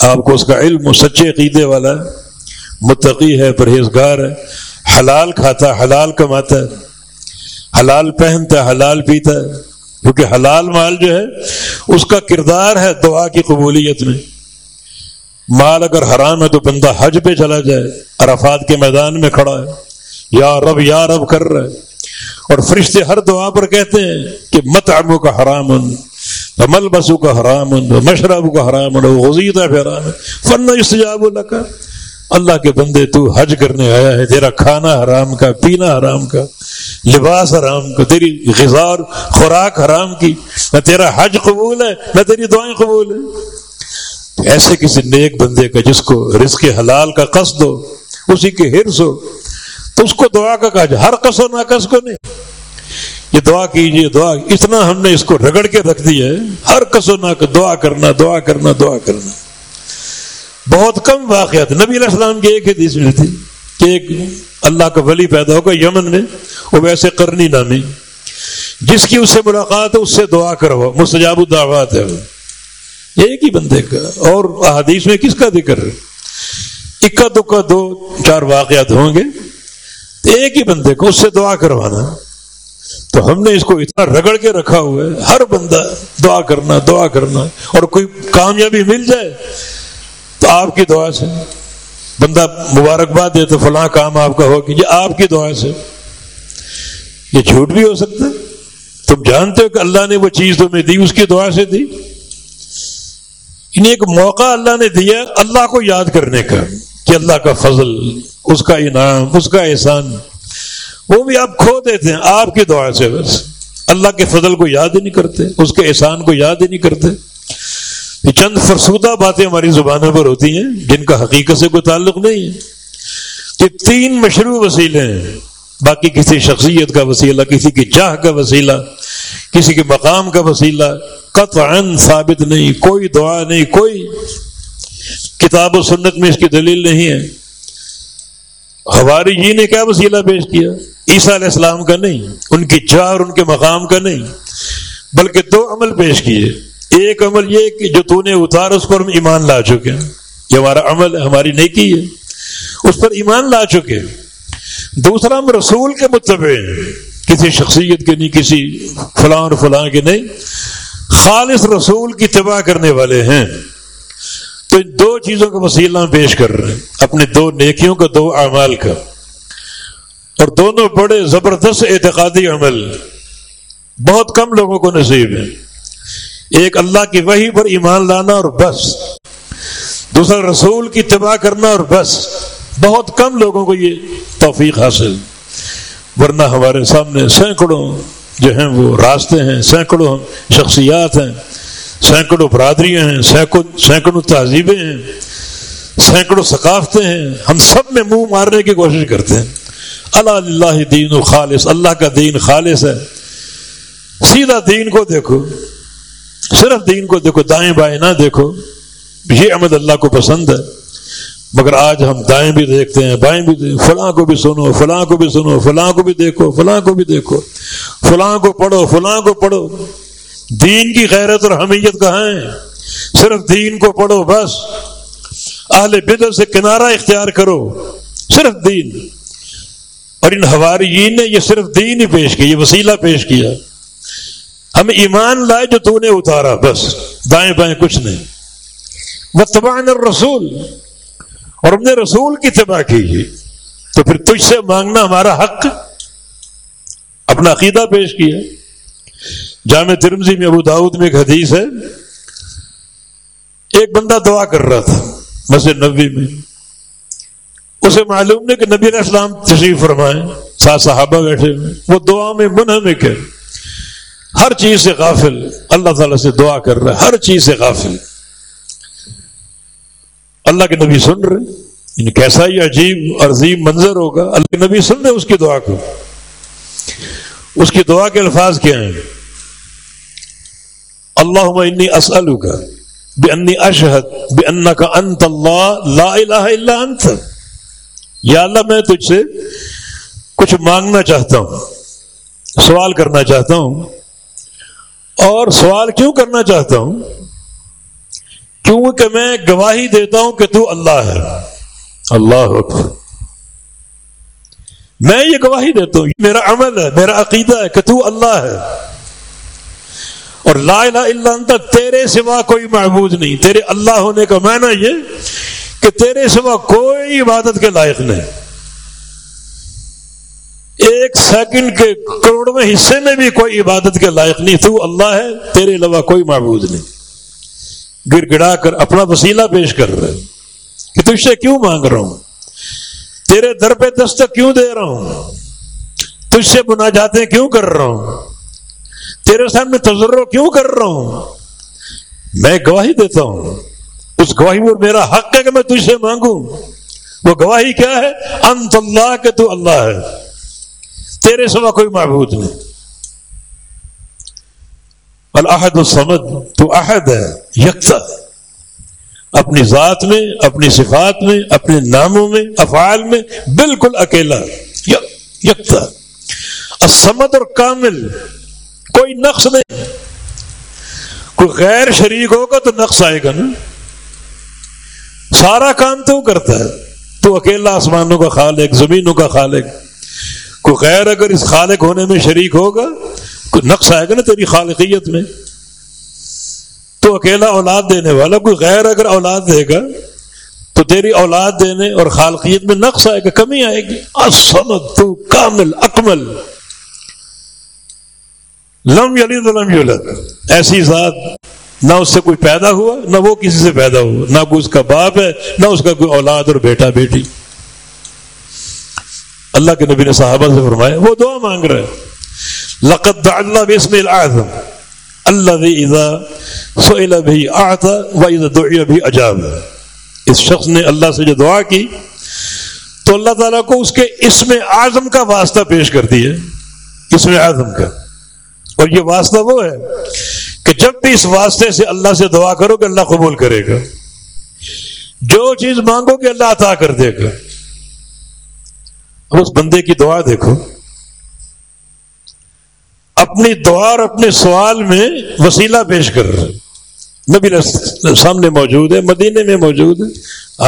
آپ کو اس کا علم سچے عقیدے والا، متقی ہے، پرہیزگار ہے، حلال کھاتا، حلال کماتا ہے، حلال پہنتا ہے حلال پیتا ہے۔ کیونکہ حلال مال جو ہے، اس کا کردار ہے دعا کی قبولیت میں۔ مال اگر حرام ہے تو بندہ حج پہ چلا جائے، عرفات کے میدان میں کھڑا ہے۔ یا رب یا رب کر رہا ہے۔ اور فرشتے ہر دعا پر کہتے ہیں کہ مت آبوں کا حرام مل بسو کا حرام مشرب کا حرام غزیدہ حرام فن استجاب اللہ کا اللہ کے بندے، تو حج کرنے آیا ہے، تیرا کھانا حرام کا، پینا حرام کا۔ لباس حرام کا تیری غذار خوراک حرام کی، نہ تیرا حج قبول ہے، نہ تیری دعائیں قبول ہے ایسے کسی نیک بندے کا جس کو رزق حلال کا قصد ہو، اسی کے حرص ہو، تو اس کو دعا کا کہا ہر کس و ناقص کو نہیں۔ یہ دعا کیجیے دعا، اتنا ہم نے اس کو رگڑ کے رکھ دیا ہے۔ ہر کس و ناقص، دعا کرنا دعا کرنا دعا کرنا۔ بہت کم واقعات، نبی علیہ السلام کی ایک حدیث میں تھی کہ ایک اللہ کا ولی پیدا ہوگا یمن میں ویسے کرنی نامی۔ جس کی اس سے ملاقات ہے، اس سے دعا کرو۔ مستجاب الدعوات ہے۔ ایک ہی بندے کا۔ اور احادیث میں کس کا ذکر ہے؟ اکا، دکا، دو، چار واقعات ہوں گے۔ ایک ہی بندے کو اس سے دعا کروانا۔ تو ہم نے اس کو اتنا رگڑ کے رکھا ہوا ہے۔ ہر بندہ دعا کرنا دعا کرنا۔ اور کوئی کامیابی مل جائے تو آپ کی دعا سے۔ بندہ مبارکباد دے تو فلاں کام آپ کا ہو کہ یہ آپ کی دعا سے۔ یہ جھوٹ بھی ہو سکتا ہے؟ تم جانتے ہو کہ اللہ نے وہ چیز تمہیں دی، اس کی دعا سے دی؟ انہیں ایک موقع اللہ نے دیا اللہ کو یاد کرنے کا کہ اللہ کا فضل، اس کا انعام، اس کا احسان۔ وہ بھی آپ کھو دیتے ہیں، آپ کی دعا سے بس۔ اللہ کے فضل کو یاد ہی نہیں کرتے، اس کے احسان کو یاد ہی نہیں کرتے۔ یہ چند فرسودہ باتیں ہماری زبانوں پر ہوتی ہیں جن کا حقیقت سے کوئی تعلق نہیں ہے۔ یہ تین مشروع وسیلے ہیں۔ باقی کسی شخصیت کا وسیلہ، کسی کی چاہ کا وسیلہ، کسی کے مقام کا وسیلہ، قطعا ثابت نہیں، کوئی دعا نہیں، کوئی کتاب و سنت میں اس کی دلیل نہیں ہے۔ ہماری جی نے کیا وسیلہ پیش کیا؟ عیسیٰ علیہ السلام کا نہیں، ان کی چاہ اور ان کے مقام کا نہیں، بلکہ دو عمل پیش کیے۔ ایک عمل یہ کہ جو تو نے اتار، اس پر ہم ایمان لا چکے ہیں۔ یہ ہمارا عمل ہے، ہماری نیکی ہے۔ اس پر ایمان لا چکے دوسرا ہم رسول کے متبع کسی شخصیت کے نہیں، کسی فلاں اور فلاں کے نہیں۔ خالص رسول کی تباہ کرنے والے ہیں۔ تو ان دو چیزوں کا وسیلہ پیش کر رہے ہیں۔ اپنے دو نیکیوں کا، دو اعمال کا۔ اور دونوں بڑے زبردست اعتقادی عمل۔ بہت کم لوگوں کو نصیب ہے ایک اللہ کی وحی پر ایمان لانا اور بس۔ دوسرا رسول کی تباہ کرنا اور بس۔ بہت کم لوگوں کو یہ توفیق حاصل۔ ورنہ ہمارے سامنے سینکڑوں جو ہیں وہ راستے ہیں، سینکڑوں شخصیات ہیں، سینکڑوں برادریاں ہیں، سینکڑوں تہذیبیں ہیں، سینکڑوں ثقافتیں ہیں۔ ہم سب میں منہ مارنے کی کوشش کرتے ہیں۔ اللہ اللہ دین و خالص، اللہ کا دین خالص ہے۔ سیدھا دین کو دیکھو، صرف دین کو دیکھو، دائیں بائیں نہ دیکھو، یہ احمد اللہ کو پسند ہے۔ مگر آج ہم دائیں بھی دیکھتے ہیں، بائیں بھی دیکھتے فلاں کو بھی سنو، فلاں کو بھی سنو، فلاں کو بھی دیکھو، فلاں کو بھی دیکھو۔ فلاں کو پڑھو، فلاں کو پڑھو۔ دین کی غیرت اور حمیت کہاں ہے؟ صرف دین کو پڑھو بس۔ اہل بدر سے کنارہ اختیار کرو، صرف دین۔ اور ان ہواریین نے یہ صرف دین ہی پیش کیا، یہ وسیلہ پیش کیا۔ ہم ایمان لائے جو تو نے اتارا بس۔ دائیں بائیں کچھ نہیں۔ وہ تبان رسول اور ہم نے رسول کی تباہ کی تو پھر تجھ سے مانگنا ہمارا حق؟ اپنا عقیدہ پیش کیا۔ جامع ترمزی میں ابو داود میں ایک حدیث ہے۔ ایک بندہ دعا کر رہا تھا مسجد نبی میں۔ اسے معلوم نہیں کہ نبی علیہ السلام تشریف فرمائے، سات صحابہ بیٹھے ہوئے۔ وہ دعا میں منہمک ہے۔ ہر چیز سے غافل، اللہ تعالیٰ سے دعا کر رہا ہے، ہر چیز سے غافل۔ اللہ کے نبی سن رہے یعنی کیسا ہی عجیب، عظیم منظر ہوگا۔ اللہ کے نبی سن رہے اس کی دعا کو۔ اس کی دعا کے الفاظ کیا ہیں؟ اللہ انی اسلو کا بے انی اشحد بے ان کا انت اللہ، لا الہ الا انت۔ یا اللہ، میں تجھ سے کچھ مانگنا چاہتا ہوں، سوال کرنا چاہتا ہوں اور سوال کیوں کرنا چاہتا ہوں؟ کیونکہ میں گواہی دیتا ہوں کہ تو اللہ ہے۔ اللہ اکبر۔ میں یہ گواہی دیتا ہوں میرا عمل ہے میرا عقیدہ ہے کہ تو اللہ ہے۔ اور لا الہ الا انت تیرے سوا کوئی معبود نہیں۔ تیرے اللہ ہونے کا معنی یہ کہ تیرے سوا کوئی عبادت کے لائق نہیں۔ ایک سیکنڈ کے کروڑویں حصے میں بھی کوئی عبادت کے لائق نہیں۔ تو اللہ ہے تیرے علاوہ کوئی معبود نہیں۔ گر گڑا کر، اپنا وسیلہ پیش کر رہے کہ تجھ سے کیوں مانگ رہا ہوں؟ تیرے در پہ دستک کیوں دے رہا ہوں؟ تجھ سے بنا جاتے کیوں کر رہا ہوں؟ تیرے سامنے تجربہ کیوں کر رہا ہوں؟ میں گواہی دیتا ہوں۔ اس گواہی میں میرا حق ہے کہ میں تجھ سے مانگوں۔ وہ گواہی کیا ہے؟ انت اللہ، کہ تو اللہ ہے۔ تیرے سوا کوئی معبود نہیں۔ الحد السمد تو عہد ہے یکتا اپنی ذات میں، اپنی صفات میں، اپنے ناموں میں، افعال میں، بالکل اکیلا یکتا اسمد اور کامل، کوئی نقص نہیں۔ کوئی غیر شریک ہوگا تو نقص آئے گا نا۔ سارا کام تو کرتا ہے۔ تو اکیلا آسمانوں کا خالق، زمینوں کا خالق۔ کوئی غیر اگر اس خالق ہونے میں شریک ہوگا نقص آئے گا نا تیری خالقیت میں؟ تو اکیلا اولاد دینے والا، کوئی غیر اگر اولاد دے گا، تو تیری اولاد دینے اور خالقیت میں نقص آئے گا، کمی آئے گی۔ اسمد تو کامل، اکمل۔ لم یلید لم یولد۔ ایسی ذات نہ اس سے کوئی پیدا ہوا، نہ وہ کسی سے پیدا ہوا، نہ کوئی اس کا باپ ہے، نہ اس کا کوئی اولاد اور بیٹا بیٹی۔ اللہ کے نبی نے صحابہ سے فرمایا، وہ دعا مانگ رہے لقد اللہ بسم العظم اللہ اذا سئل بھی آتا و بھی عجاب اس شخص نے اللہ سے جو دعا کی تو اللہ تعالیٰ کو اس کے اسم اعظم کا واسطہ پیش کر دیے اسم اعظم کا۔ اور یہ واسطہ وہ ہے کہ جب بھی اس واسطے سے اللہ سے دعا کرو کہ اللہ قبول کرے گا۔ جو چیز مانگو کہ اللہ عطا کر دے گا۔ اب اس بندے کی دعا دیکھو۔ اپنی دعا اور اپنے سوال میں وسیلہ پیش کر رہے نبی سامنے موجود ہے مدینے میں موجود ہے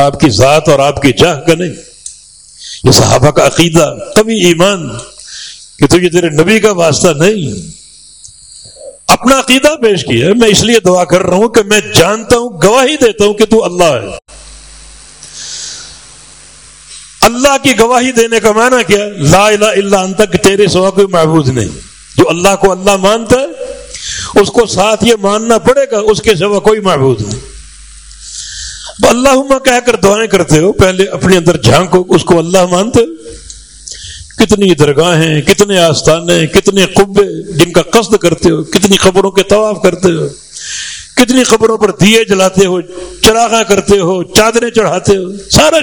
آپ کی ذات اور آپ کی چاہ کا نہیں۔ یہ صحابہ کا عقیدہ کبھی ایمان کہ تو یہ تیرے نبی کا واسطہ نہیں۔ اپنا عقیدہ پیش کیا میں اس لیے دعا کر رہا ہوں کہ میں جانتا ہوں، گواہی دیتا ہوں کہ تو اللہ ہے۔ اللہ کی گواہی دینے کا معنی کیا لا الہ الا انت، کہ تیرے سوا کوئی محبوظ نہیں۔ جو اللہ کو اللہ مانتا ہے، اس کو ساتھ یہ ماننا پڑے گا، اس کے سوا کوئی محبوظ نہیں۔ اللہ کہہ کر دعائیں کرتے ہو، پہلے اپنے اندر جھانکو، اس کو اللہ مانتے۔ کتنی درگاہیں کتنے آستانے کتنے قبے جن کا قصد کرتے ہو، کتنی خبروں کے طواف کرتے ہو۔ کتنی خبروں پر دیے جلاتے ہو، چراغاں کرتے ہو، چادریں چڑھاتے ہو۔ سارا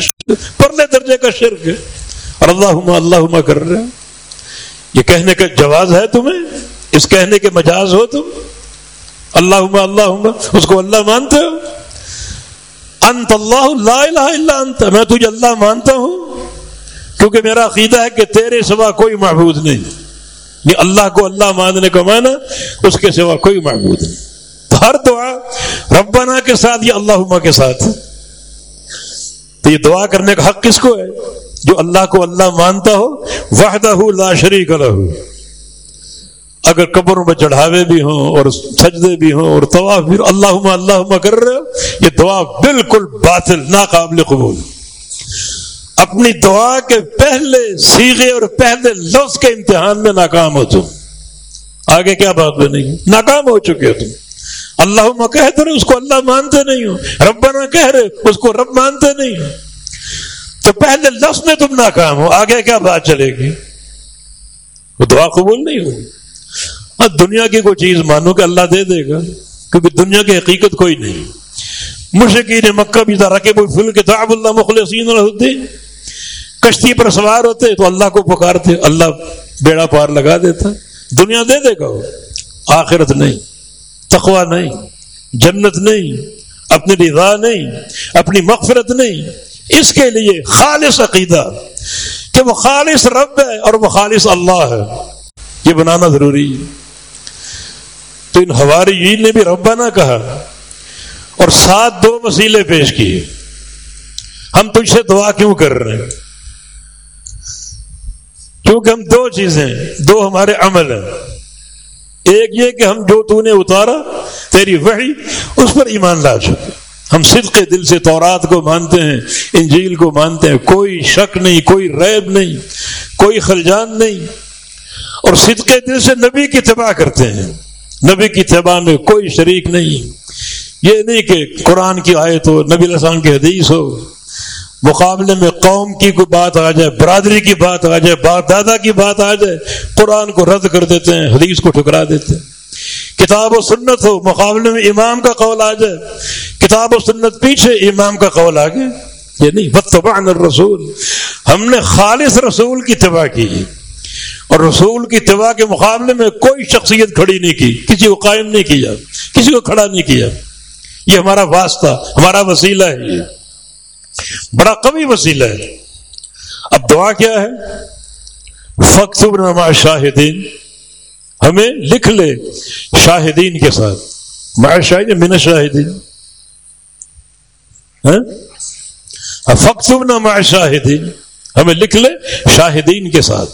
پرلے درجے کا شرک ہے۔ اور اللہ اللہ کر رہے ہیں۔ یہ کہنے کا جواز ہے تمہیں؟ اس کہنے کے مجاز ہو تم؟ اللہ اللہ اس کو اللہ مانتے ہو؟ انت اللہ، لا الہ الا انت، میں تجھے اللہ مانتا ہوں، کیونکہ میرا عقیدہ ہے کہ تیرے سوا کوئی محبوب نہیں۔ یہ اللہ کو اللہ ماننے کا معنی، اس کے سوا کوئی محبوب نہیں۔ تو ہر دعا ربنا کے ساتھ یا اللہ کے ساتھ۔ تو یہ دعا کرنے کا حق کس کو ہے؟ جو اللہ کو اللہ مانتا ہو، وحدہ لا شریک لہو اگر قبروں میں چڑھاوے بھی ہوں اور سجدے بھی ہوں اور طواف بھی اللہ اللہ کر رہے ہو، یہ دعا بالکل باطل، ناقابل قبول۔ اپنی دعا کے پہلے سیغے اور پہلے لفظ کے امتحان میں ناکام ہو تم۔ آگے کیا بات میں نہیں ناکام ہو چکے ہو تم۔ اللہ کہتے رہے اس کو اللہ مانتے نہیں ہو۔ ربنا کہہ رہے اس کو رب مانتے نہیں ہو۔ تو پہلے لفظ میں تم ناکام ہو، آگے کیا بات چلے گی؟ وہ دعا قبول نہیں ہوگی ہاں دنیا کی کوئی چیز مانو کہ اللہ دے دے گا، کیونکہ دنیا کی حقیقت کوئی نہیں۔ مشکین مکہ بھی تھا رکے فل کتاب اللہ مخلصین ہوتے کشتی پر سوار ہوتے تو اللہ کو پکارتے، اللہ بیڑا پار لگا دیتا۔ دنیا دے دے گا وہ، آخرت نہیں تقوا نہیں، جنت نہیں، اپنی رضا نہیں، اپنی مغفرت نہیں۔ اس کے لیے خالص عقیدہ کہ وہ خالص رب ہے اور وہ خالص اللہ ہے۔ یہ بنانا ضروری ہے۔ تو ان ہماری نے بھی ربا نہ کہا اور ساتھ دو وسیلے پیش کیے۔ ہم تجھ سے دعا کیوں کر رہے ہیں؟ کیونکہ ہم دو چیزیں دو ہمارے عمل ہیں۔ ایک یہ کہ ہم جو تو نے اتارا، تیری وحی، اس پر ایمان لا چکے۔ ہم صدق دل سے تورات کو مانتے ہیں، انجیل کو مانتے ہیں، کوئی شک نہیں، کوئی ریب نہیں، کوئی خلجان نہیں۔ اور صدق دل سے نبی کی تباہ کرتے ہیں۔ نبی کی تباہ میں کوئی شریک نہیں۔ یہ نہیں کہ قرآن کی آیت ہو، نبی السلام کی حدیث ہو۔ مقابلے میں قوم کی کوئی بات آ جائے، برادری کی بات آ جائے باپ دادا کی بات آ جائے، قرآن کو رد کر دیتے ہیں، حدیث کو ٹھکرا دیتے ہیں۔ کتاب و سنت ہو، مقابلے میں امام کا قول آ جائے۔ کتاب و سنت پیچھے امام کا قول آ گیا یہ نہیں بتبان الرسول۔ ہم نے خالص رسول کی تباہ کی۔ اور رسول کی تباہ کے مقابلے میں کوئی شخصیت کھڑی نہیں کی، کسی کو قائم نہیں کیا، کسی کو کھڑا نہیں کیا۔ یہ ہمارا واسطہ، ہمارا وسیلہ ہے یہ۔ بڑا قوی وسیلہ ہے۔ اب دعا کیا ہے؟ فخر نما شاہدین ہمیں لکھ لے شاہدین کے ساتھ۔ ماہ شاہد من شاہدین ہاں؟ فخر نما شاہدین۔ ہمیں لکھ لے شاہدین کے ساتھ۔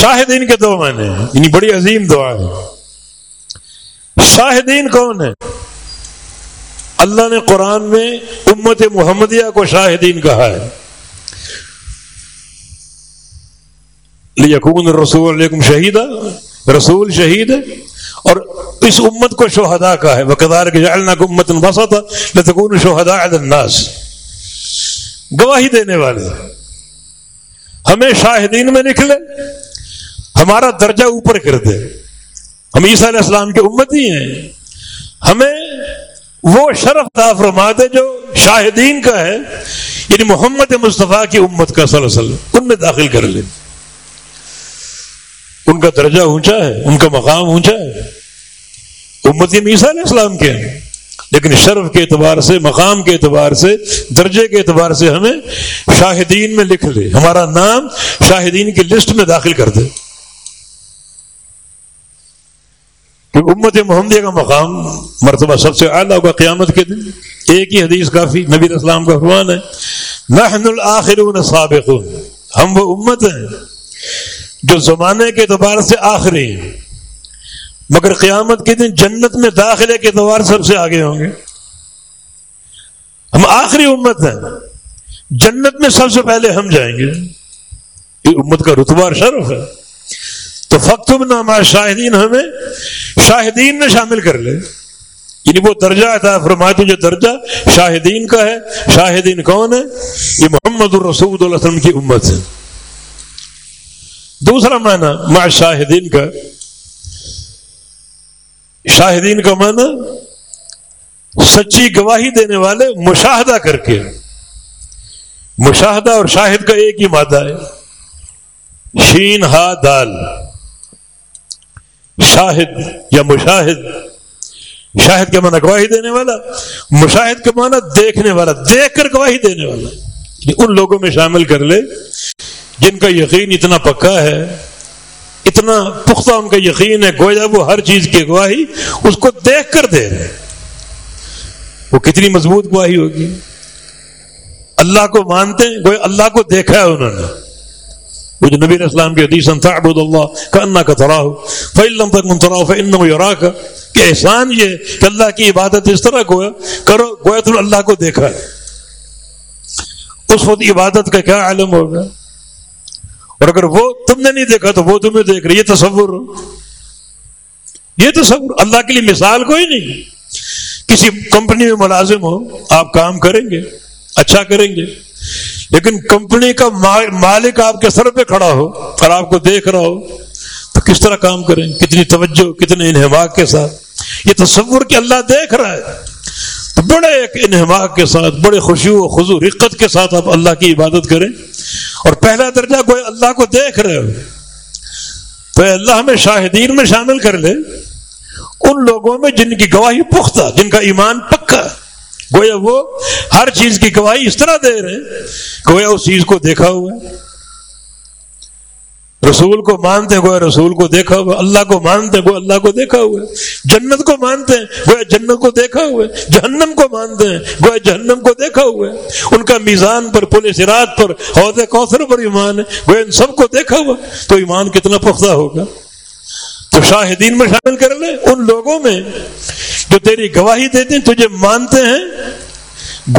شاہدین کے دو معنی یعنی بڑی عظیم دعا ہے۔ شاہدین کون ہے اللہ نے قرآن میں امت محمدیہ کو شاہدین کہا ہے۔ یقون رسول علیکم شہیدہ رسول شہید ہے۔ اور اس امت کو شہدا کا ہے۔ وہ کدار کے جالنا کو امت بسا تھا لتکون شہدا الناس۔ گواہی دینے والے، ہمیں شاہدین میں نکلے، ہمارا درجہ اوپر کر دے۔ ہم عیسیٰ علیہ السلام کے امت ہی ہیں۔ ہمیں وہ شرف دا فرما دے جو شاہدین کا ہے۔ یعنی محمد مصطفیٰ کی امت کا صلی اللہ علیہ وسلم، ان میں داخل کر لیں ان کا درجہ اونچا ہے، ان کا مقام اونچا ہے۔ امت عیسیٰ علیہ السلام کے ہیں لیکن شرف کے اعتبار سے، مقام کے اعتبار سے، درجے کے اعتبار سے ہمیں شاہدین میں لکھ لے ہمارا نام شاہدین کی لسٹ میں داخل کر دے۔ کہ امت محمدیہ کا مقام مرتبہ سب سے اعلیٰ ہوگا قیامت کے دن۔ ایک ہی حدیث کافی، نبی اسلام کا فرمان ہے۔ نحن الآخرون سابقون۔ ہم وہ امت ہیں۔ جو زمانے کے اعتبار سے آخری ہیں مگر قیامت کے دن جنت میں داخلے کے اعتبار سب سے آگے ہوں گے۔ ہم آخری امت ہیں۔ جنت میں سب سے پہلے ہم جائیں گے۔ یہ امت کا رتبہ شرف ہے۔ تو فخم نامہ شاہدین ہمیں شاہدین میں شامل کر لے یعنی وہ درجہ تھا فرماتے جو درجہ شاہدین کا ہے۔ شاہدین کون ہے؟ یہ محمد الرسود وسلم کی امت ہے۔ دوسرا معنی مع شاہدین کا۔ شاہدین کا معنی سچی گواہی دینے والے مشاہدہ کر کے۔ مشاہدہ اور شاہد کا ایک ہی مادہ ہے۔ شین ہا دال۔ شاہد یا مشاہد۔ شاہد کے معنی گواہی دینے والا۔ مشاہد کے معنی دیکھنے والا۔ دیکھ کر گواہی دینے والا۔ ان لوگوں میں شامل کر لے۔ جن کا یقین اتنا پکا ہے، اتنا پختہ ان کا یقین ہے، گویا وہ ہر چیز کی گواہی اس کو دیکھ کر دے رہے وہ کتنی مضبوط گواہی ہوگی۔ اللہ کو مانتے ہیں، گویا اللہ کو دیکھا ہے انہوں نے۔ وہ جو نبی اسلام کے حدیث تعبد اللہ کا اللہ کا تراہ فعلم تک منتراؤ فن یورا کا کہ احسان یہ کہ اللہ کی عبادت اس طرح گویا کرو، گویا تم اللہ کو دیکھا ہے۔ اس وقت عبادت کا کیا عالم ہوگا؟ اور اگر وہ تم نے نہیں دیکھا تو وہ تمہیں دیکھ رہی یہ تصور۔ یہ تصور۔ اللہ کے لیے مثال کوئی نہیں۔ کسی کمپنی میں ملازم ہو، آپ کام کریں گے اچھا کریں گے۔ لیکن کمپنی کا مالک آپ کے سر پہ کھڑا ہو اور آپ کو دیکھ رہا ہو، تو کس طرح کام کریں؟ کتنی توجہ، کتنے انہماق کے ساتھ۔ یہ تصور کہ اللہ دیکھ رہا ہے۔ تو بڑے ایک انہماق کے ساتھ، بڑے خوشی و خزو رقت کے ساتھ آپ اللہ کی عبادت کریں۔ اور پہلا درجہ کوئی اللہ کو دیکھ رہے ہو، تو اللہ ہمیں شاہدین میں شامل کر لے۔ ان لوگوں میں جن کی گواہی پختہ، جن کا ایمان پکا، گویا وہ ہر چیز کی گواہی اس طرح دے رہے گویا اس چیز کو دیکھا ہوا ہے۔ رسول کو مانتے گویا رسول کو دیکھا ہوا اللہ کو مانتے گویا اللہ کو دیکھا ہوا ہے جنت کو مانتے ہیں گویا جنت کو دیکھا ہوا ہے جہنم کو مانتے ہیں گویا جہنم کو دیکھا ہوا ہے ان کا میزان پر پولیس رات پر عہدے کوثر پر ایمان ہے۔ گویا ان سب کو دیکھا ہوا، تو ایمان کتنا پختہ ہوگا۔ تو شاہدین میں شامل کر لے۔ ان لوگوں میں جو تیری گواہی دیتے ہیں، تجھے مانتے ہیں،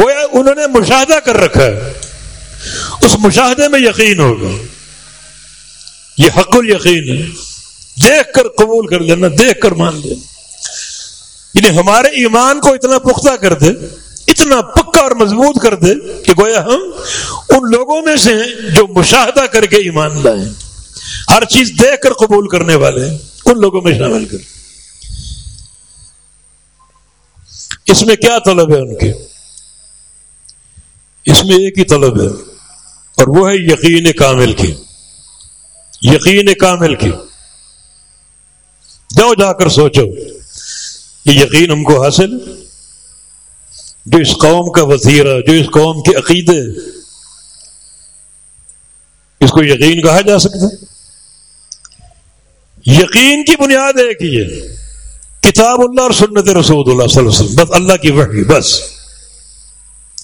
گویا انہوں نے مشاہدہ کر رکھا ہے۔ اس مشاہدے میں یقین ہوگا۔ یہ حق الیقین ہے۔ دیکھ کر قبول کر لینا، دیکھ کر مان لینا۔ یعنی ہمارے ایمان کو اتنا پختہ کر دے، اتنا پکا اور مضبوط کر دے کہ گویا ہم ان لوگوں میں سے ہیں جو مشاہدہ کر کے ایمان لائیں ہر چیز دیکھ کر قبول کرنے والے ہیں، ان لوگوں میں شامل کر۔ اس میں کیا طلب ہے ان کے؟ اس میں ایک ہی طلب ہے اور وہ ہے یقین کامل کی یقین کامل کی۔ جاؤ جا کر سوچو، یہ یقین ہم کو حاصل جو اس قوم کا وزیرہ جو اس قوم کے عقیدے اس کو یقین کہا جا سکتا یقین کی بنیاد ہے کہ یہ کتاب اللہ اور سنت رسول اللہ صلی اللہ علیہ وسلم، بس اللہ کی وحی، بس۔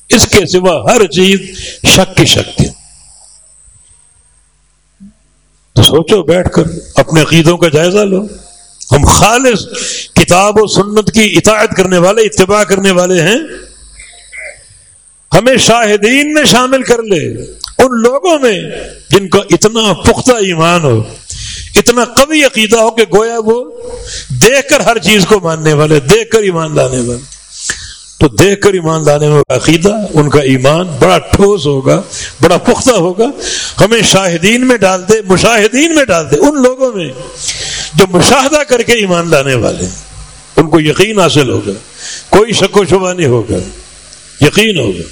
اس کے سوا ہر چیز شک کی شک تو سوچو، بیٹھ کر اپنے عقیدوں کا جائزہ لو۔ ہم خالص کتاب و سنت کی اطاعت کرنے والے، اتباع کرنے والے ہیں۔ ہمیں شاہدین میں شامل کر لے۔ ان لوگوں میں جن کا اتنا پختہ ایمان ہو، اتنا قوی عقیدہ ہو کہ گویا وہ دیکھ کر ہر چیز کو ماننے والے، دیکھ کر ایمان لانے والے۔ تو دیکھ کر ایمان لانے والا عقیدہ، ان کا ایمان بڑا ٹھوس ہوگا، بڑا پختہ ہوگا۔ ہمیں شاہدین میں ڈال دے، مشاہدین میں ڈال دے، ان لوگوں میں جو مشاہدہ کر کے ایمان لانے والے ان کو یقین حاصل ہوگا، کوئی شک و شبہ نہیں ہوگا، یقین ہوگا۔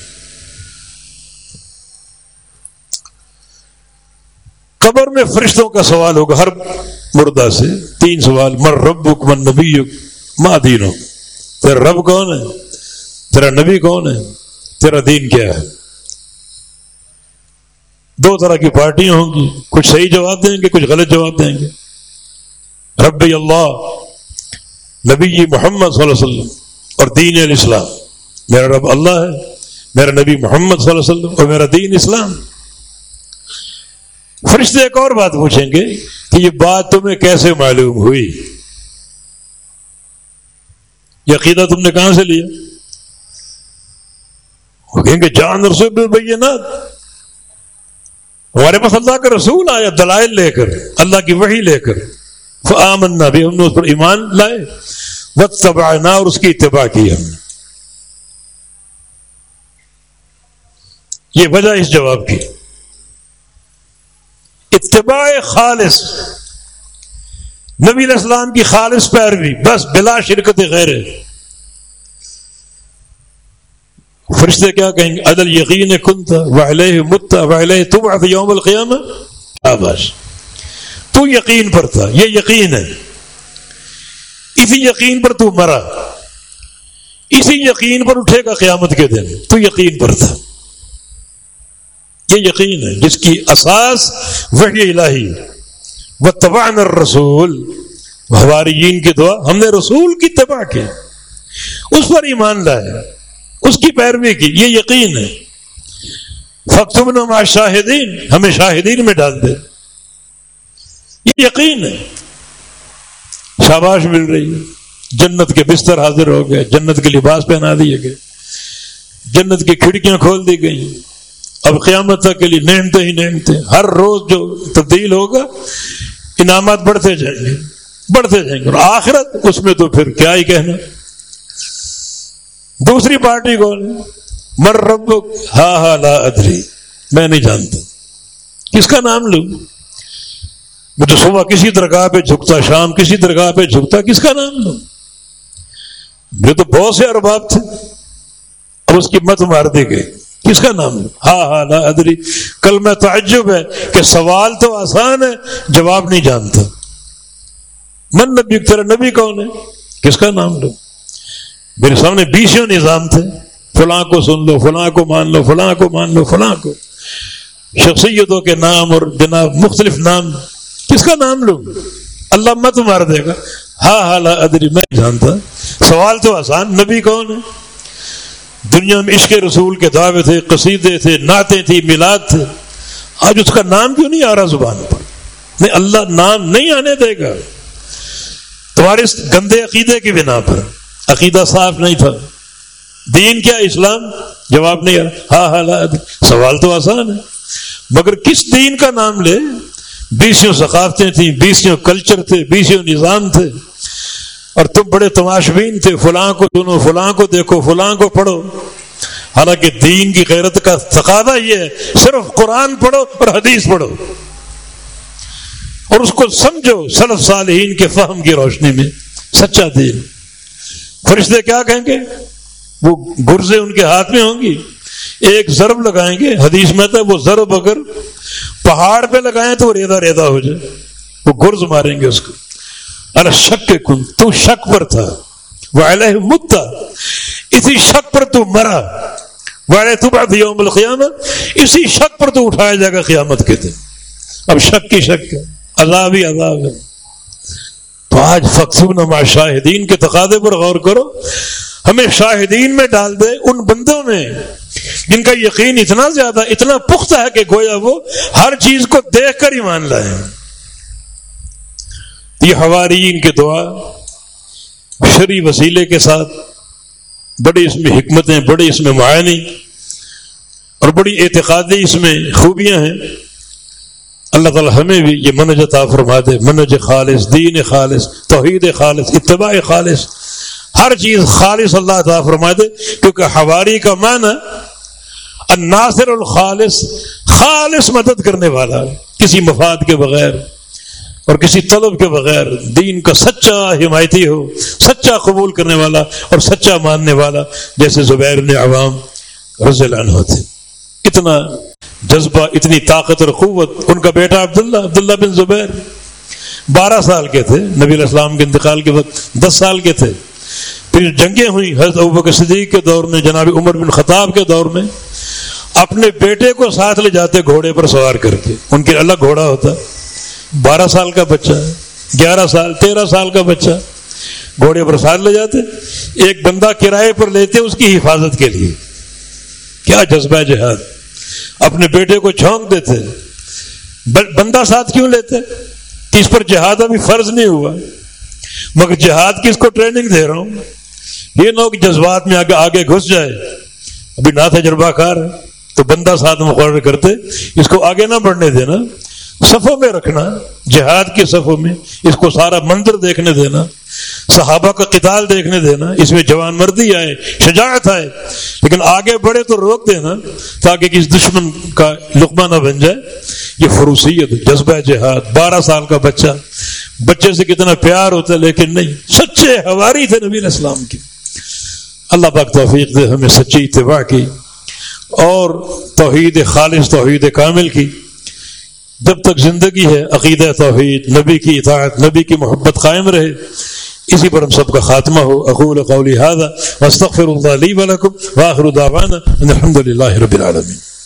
قبر میں فرشتوں کا سوال ہوگا، ہر مردہ سے تین سوال مر رب من نبی ماں دین تیرا رب کون ہے؟ تیرا نبی کون ہے؟ تیرا دین کیا ہے؟ دو طرح کی پارٹیاں ہوں گی، کچھ صحیح جواب دیں گے، کچھ غلط جواب دیں گے۔ رب اللہ، نبی جی محمد صلی اللہ علیہ وسلم اور دین الاسلام۔ میرا رب اللہ ہے، میرا نبی محمد صلی اللہ علیہ وسلم اور میرا دین اسلام۔ فرشتے ایک اور بات پوچھیں گے کہ یہ بات تمہیں کیسے معلوم ہوئی؟ یہ عقیدہ تم نے کہاں سے لیا؟ وہ کہیں گے جان رسول بھائی ہمارے پاس اللہ کا رسول آیا، دلائل لے کر، اللہ کی وحی لے کر۔ آمنا بھی ہم نے اس پر ایمان لائے۔ وقت تباہ اور اس کی اتباع کی ہم نے۔ یہ وجہ اس جواب کی۔ اتباع خالص۔ نبی الاسلام کی خالص پیروی، بس بلا شرکت غیر۔ فرشتے کیا کہیں گے؟ عدل یقین کن تھا وحلہ متا وحلہ تم یوم القیام بس۔ تو یقین پر تھا، یہ یقین ہے۔ اسی یقین پر تو مرا۔ اسی یقین پر اٹھے گا قیامت کے دن۔ تو یقین پر تھا۔ یہ یقین ہے، جس کی اساس وحی الہی۔ وہ تبان رسول ہماری کی دعا، ہم نے رسول کی تباہ کی۔ اس پر ایمان لائے۔ اس کی پیروی کی، یہ یقین ہے۔ فخر شاہدین، ہمیں شاہدین میں ڈال دے۔ یہ یقین ہے۔ شاباش مل رہی ہے۔ جنت کے بستر حاضر ہو گئے۔ جنت کے لباس پہنا دیے گئے۔ جنت کی کھڑکیاں کھول دی گئی اب قیامت تک کے لیے نینتے ہی نینتے ہر روز جو تبدیل ہوگا، انعامات بڑھتے جائیں گے۔ بڑھتے جائیں گے۔ اور آخرت، اس میں تو پھر کیا ہی کہنا۔ دوسری پارٹی کون مر رب ہا ہا، لا ادری۔ میں نہیں جانتا۔ کس کا نام لوں؟ میں تو صبح کسی درگاہ پہ جھکتا، شام کسی درگاہ پہ جھکتا۔ کس کا نام لوں؟ میرے تو بہت سے ارباب تھے۔ اور اس کی مت مار دی گئی۔ کس کا نام لوں؟ ہاں ہاں لا ادری۔ کل میں تعجب ہے کہ سوال تو آسان ہے، جواب نہیں جانتا۔ من نبی تیرا نبی کون ہے؟ کس کا نام لو میرے سامنے بیسوں نظام تھے۔ فلاں کو سن لو، فلاں کو مان لو، فلاں کو مان لو، فلاں کو۔ شخصیتوں کے نام اور جناب مختلف نام، کس کا نام لوں؟ اللہ مت مار دے گا۔ ہاں ہاں لا ادری، میں جانتا۔ سوال تو آسان، نبی کون ہے؟ دنیا میں عشق رسول کے دعوے تھے، قصیدے تھے، نعتیں تھی میلاد تھے۔ آج اس کا نام کیوں نہیں آ رہا زبان پر؟ نہیں، اللہ نام نہیں آنے دے گا۔ تمہارے اس گندے عقیدے کی بنا پر۔ عقیدہ صاف نہیں تھا۔ دین کیا اسلام؟ جواب نہیں آ ہاں ہاں سوال تو آسان ہے۔ مگر کس دین کا نام لے؟ بیسوں ثقافتیں تھیں بیسوں کلچر تھے بیسوں نظام تھے۔ اور تم بڑے تماشبین تھے، فلاں کو سنو، فلاں کو دیکھو، فلاں کو پڑھو۔ حالانکہ دین کی غیرت کا تقاضا یہ ہے، صرف قرآن پڑھو اور حدیث پڑھو۔ اور اس کو سمجھو، سلف صالحین کے فہم کی روشنی میں، سچا دین۔ فرشتے کیا کہیں گے؟ وہ گرزے ان کے ہاتھ میں ہوں گی۔ ایک ضرب لگائیں گے، حدیث میں تھا، وہ ضرب اگر پہاڑ پہ لگائیں تو وہ ریدا ریدا ہو جائے۔ وہ گرز ماریں گے اس کو۔ ارے شک کے کن، تو شک پر تھا۔ وہ مت تھا۔ اسی شک پر تو مرا۔ تو یوم القیامہ، اسی شک پر تو اٹھایا جائے گا قیامت کے دن۔ اب شک کی شک عذاب ہی عذاب ہے۔ تو آج فخر شاہدین کے تقاضے پر غور کرو، ہمیں شاہدین میں ڈال دے، ان بندوں میں جن کا یقین اتنا زیادہ، اتنا پختہ ہے کہ گویا وہ ہر چیز کو دیکھ کر ہی مان لائے یہ ہوارین کے دعا، شری وسیلے کے ساتھ، بڑی اس میں حکمتیں، بڑی اس میں معائنی اور بڑی اعتقادی اس میں خوبیاں ہیں۔ اللہ تعالی ہمیں بھی یہ منج عطا فرما دے منج خالص، دین خالص، توحید خالص، اتباع خالص، ہر چیز خالص اللہ تعالیٰ فرما دے، کیونکہ ہواری کا معنی الناصر الخالص خالص مدد کرنے والا کسی مفاد کے بغیر اور کسی طلب کے بغیر، دین کا سچا حمایتی ہو، سچا قبول کرنے والا اور سچا ماننے والا، جیسے زبیر نے عوام رضی اللہ عنہ تھے۔ اتنا جذبہ، اتنی طاقت اور قوت۔ ان کا بیٹا عبداللہ عبداللہ بن زبیر۔ بارہ سال کے تھے نبی علیہ السلام کے انتقال کے وقت، دس سال کے تھے۔ پھر جنگیں ہوئیں حضرت ابوبکر صدیق کے دور میں، جناب عمر بن خطاب کے دور میں۔ اپنے بیٹے کو ساتھ لے جاتے گھوڑے پر سوار کر کے۔ ان کے الگ گھوڑا ہوتا۔ بارہ سال کا بچہ، گیارہ سال، تیرہ سال کا بچہ۔ گھوڑے پر ساتھ لے جاتے۔ ایک بندہ کرائے پر لیتے، اس کی حفاظت کے لیے۔ کیا جذبہ جہاد اپنے بیٹے کو چھونک دیتے۔ بندہ ساتھ کیوں لیتے؟ اس پر جہاد ابھی فرض نہیں ہوا؟ مگر جہاد کی اس کو ٹریننگ دے رہا ہوں۔ یہ نہ ہو کہ جذبات میں آگے آگے گھس جائے۔ ابھی نہ تجربہ کار، تو بندہ ساتھ مقرر کرتے۔ اس کو آگے نہ بڑھنے دینا۔ صفوں میں رکھنا، جہاد کے صفوں میں، اس کو سارا منظر دیکھنے دینا، صحابہ کا قتال دیکھنے دینا، اس میں جوان مردی آئے، شجاعت آئے، لیکن آگے بڑھے تو روک دینا، تاکہ کسی دشمن کا لقمہ نہ بن جائے۔ یہ فروسیت، جذبہ جہاد، بارہ سال کا بچہ۔ بچے سے کتنا پیار ہوتا ہے، لیکن نہیں، سچے ہواری تھے نبی اسلام کی اللہ پاک توفیق دے، ہمیں سچی اتباع کی اور توحید خالص، توحید کامل کی۔ جب تک زندگی ہے، عقیدہ توحید، نبی کی اطاعت، نبی کی محبت قائم رہے، اسی پر ہم سب کا خاتمہ ہو۔ اقول قولی هذا، واستغفر الله لي ولكم واخر دعوانا ان الحمد لله رب العالمين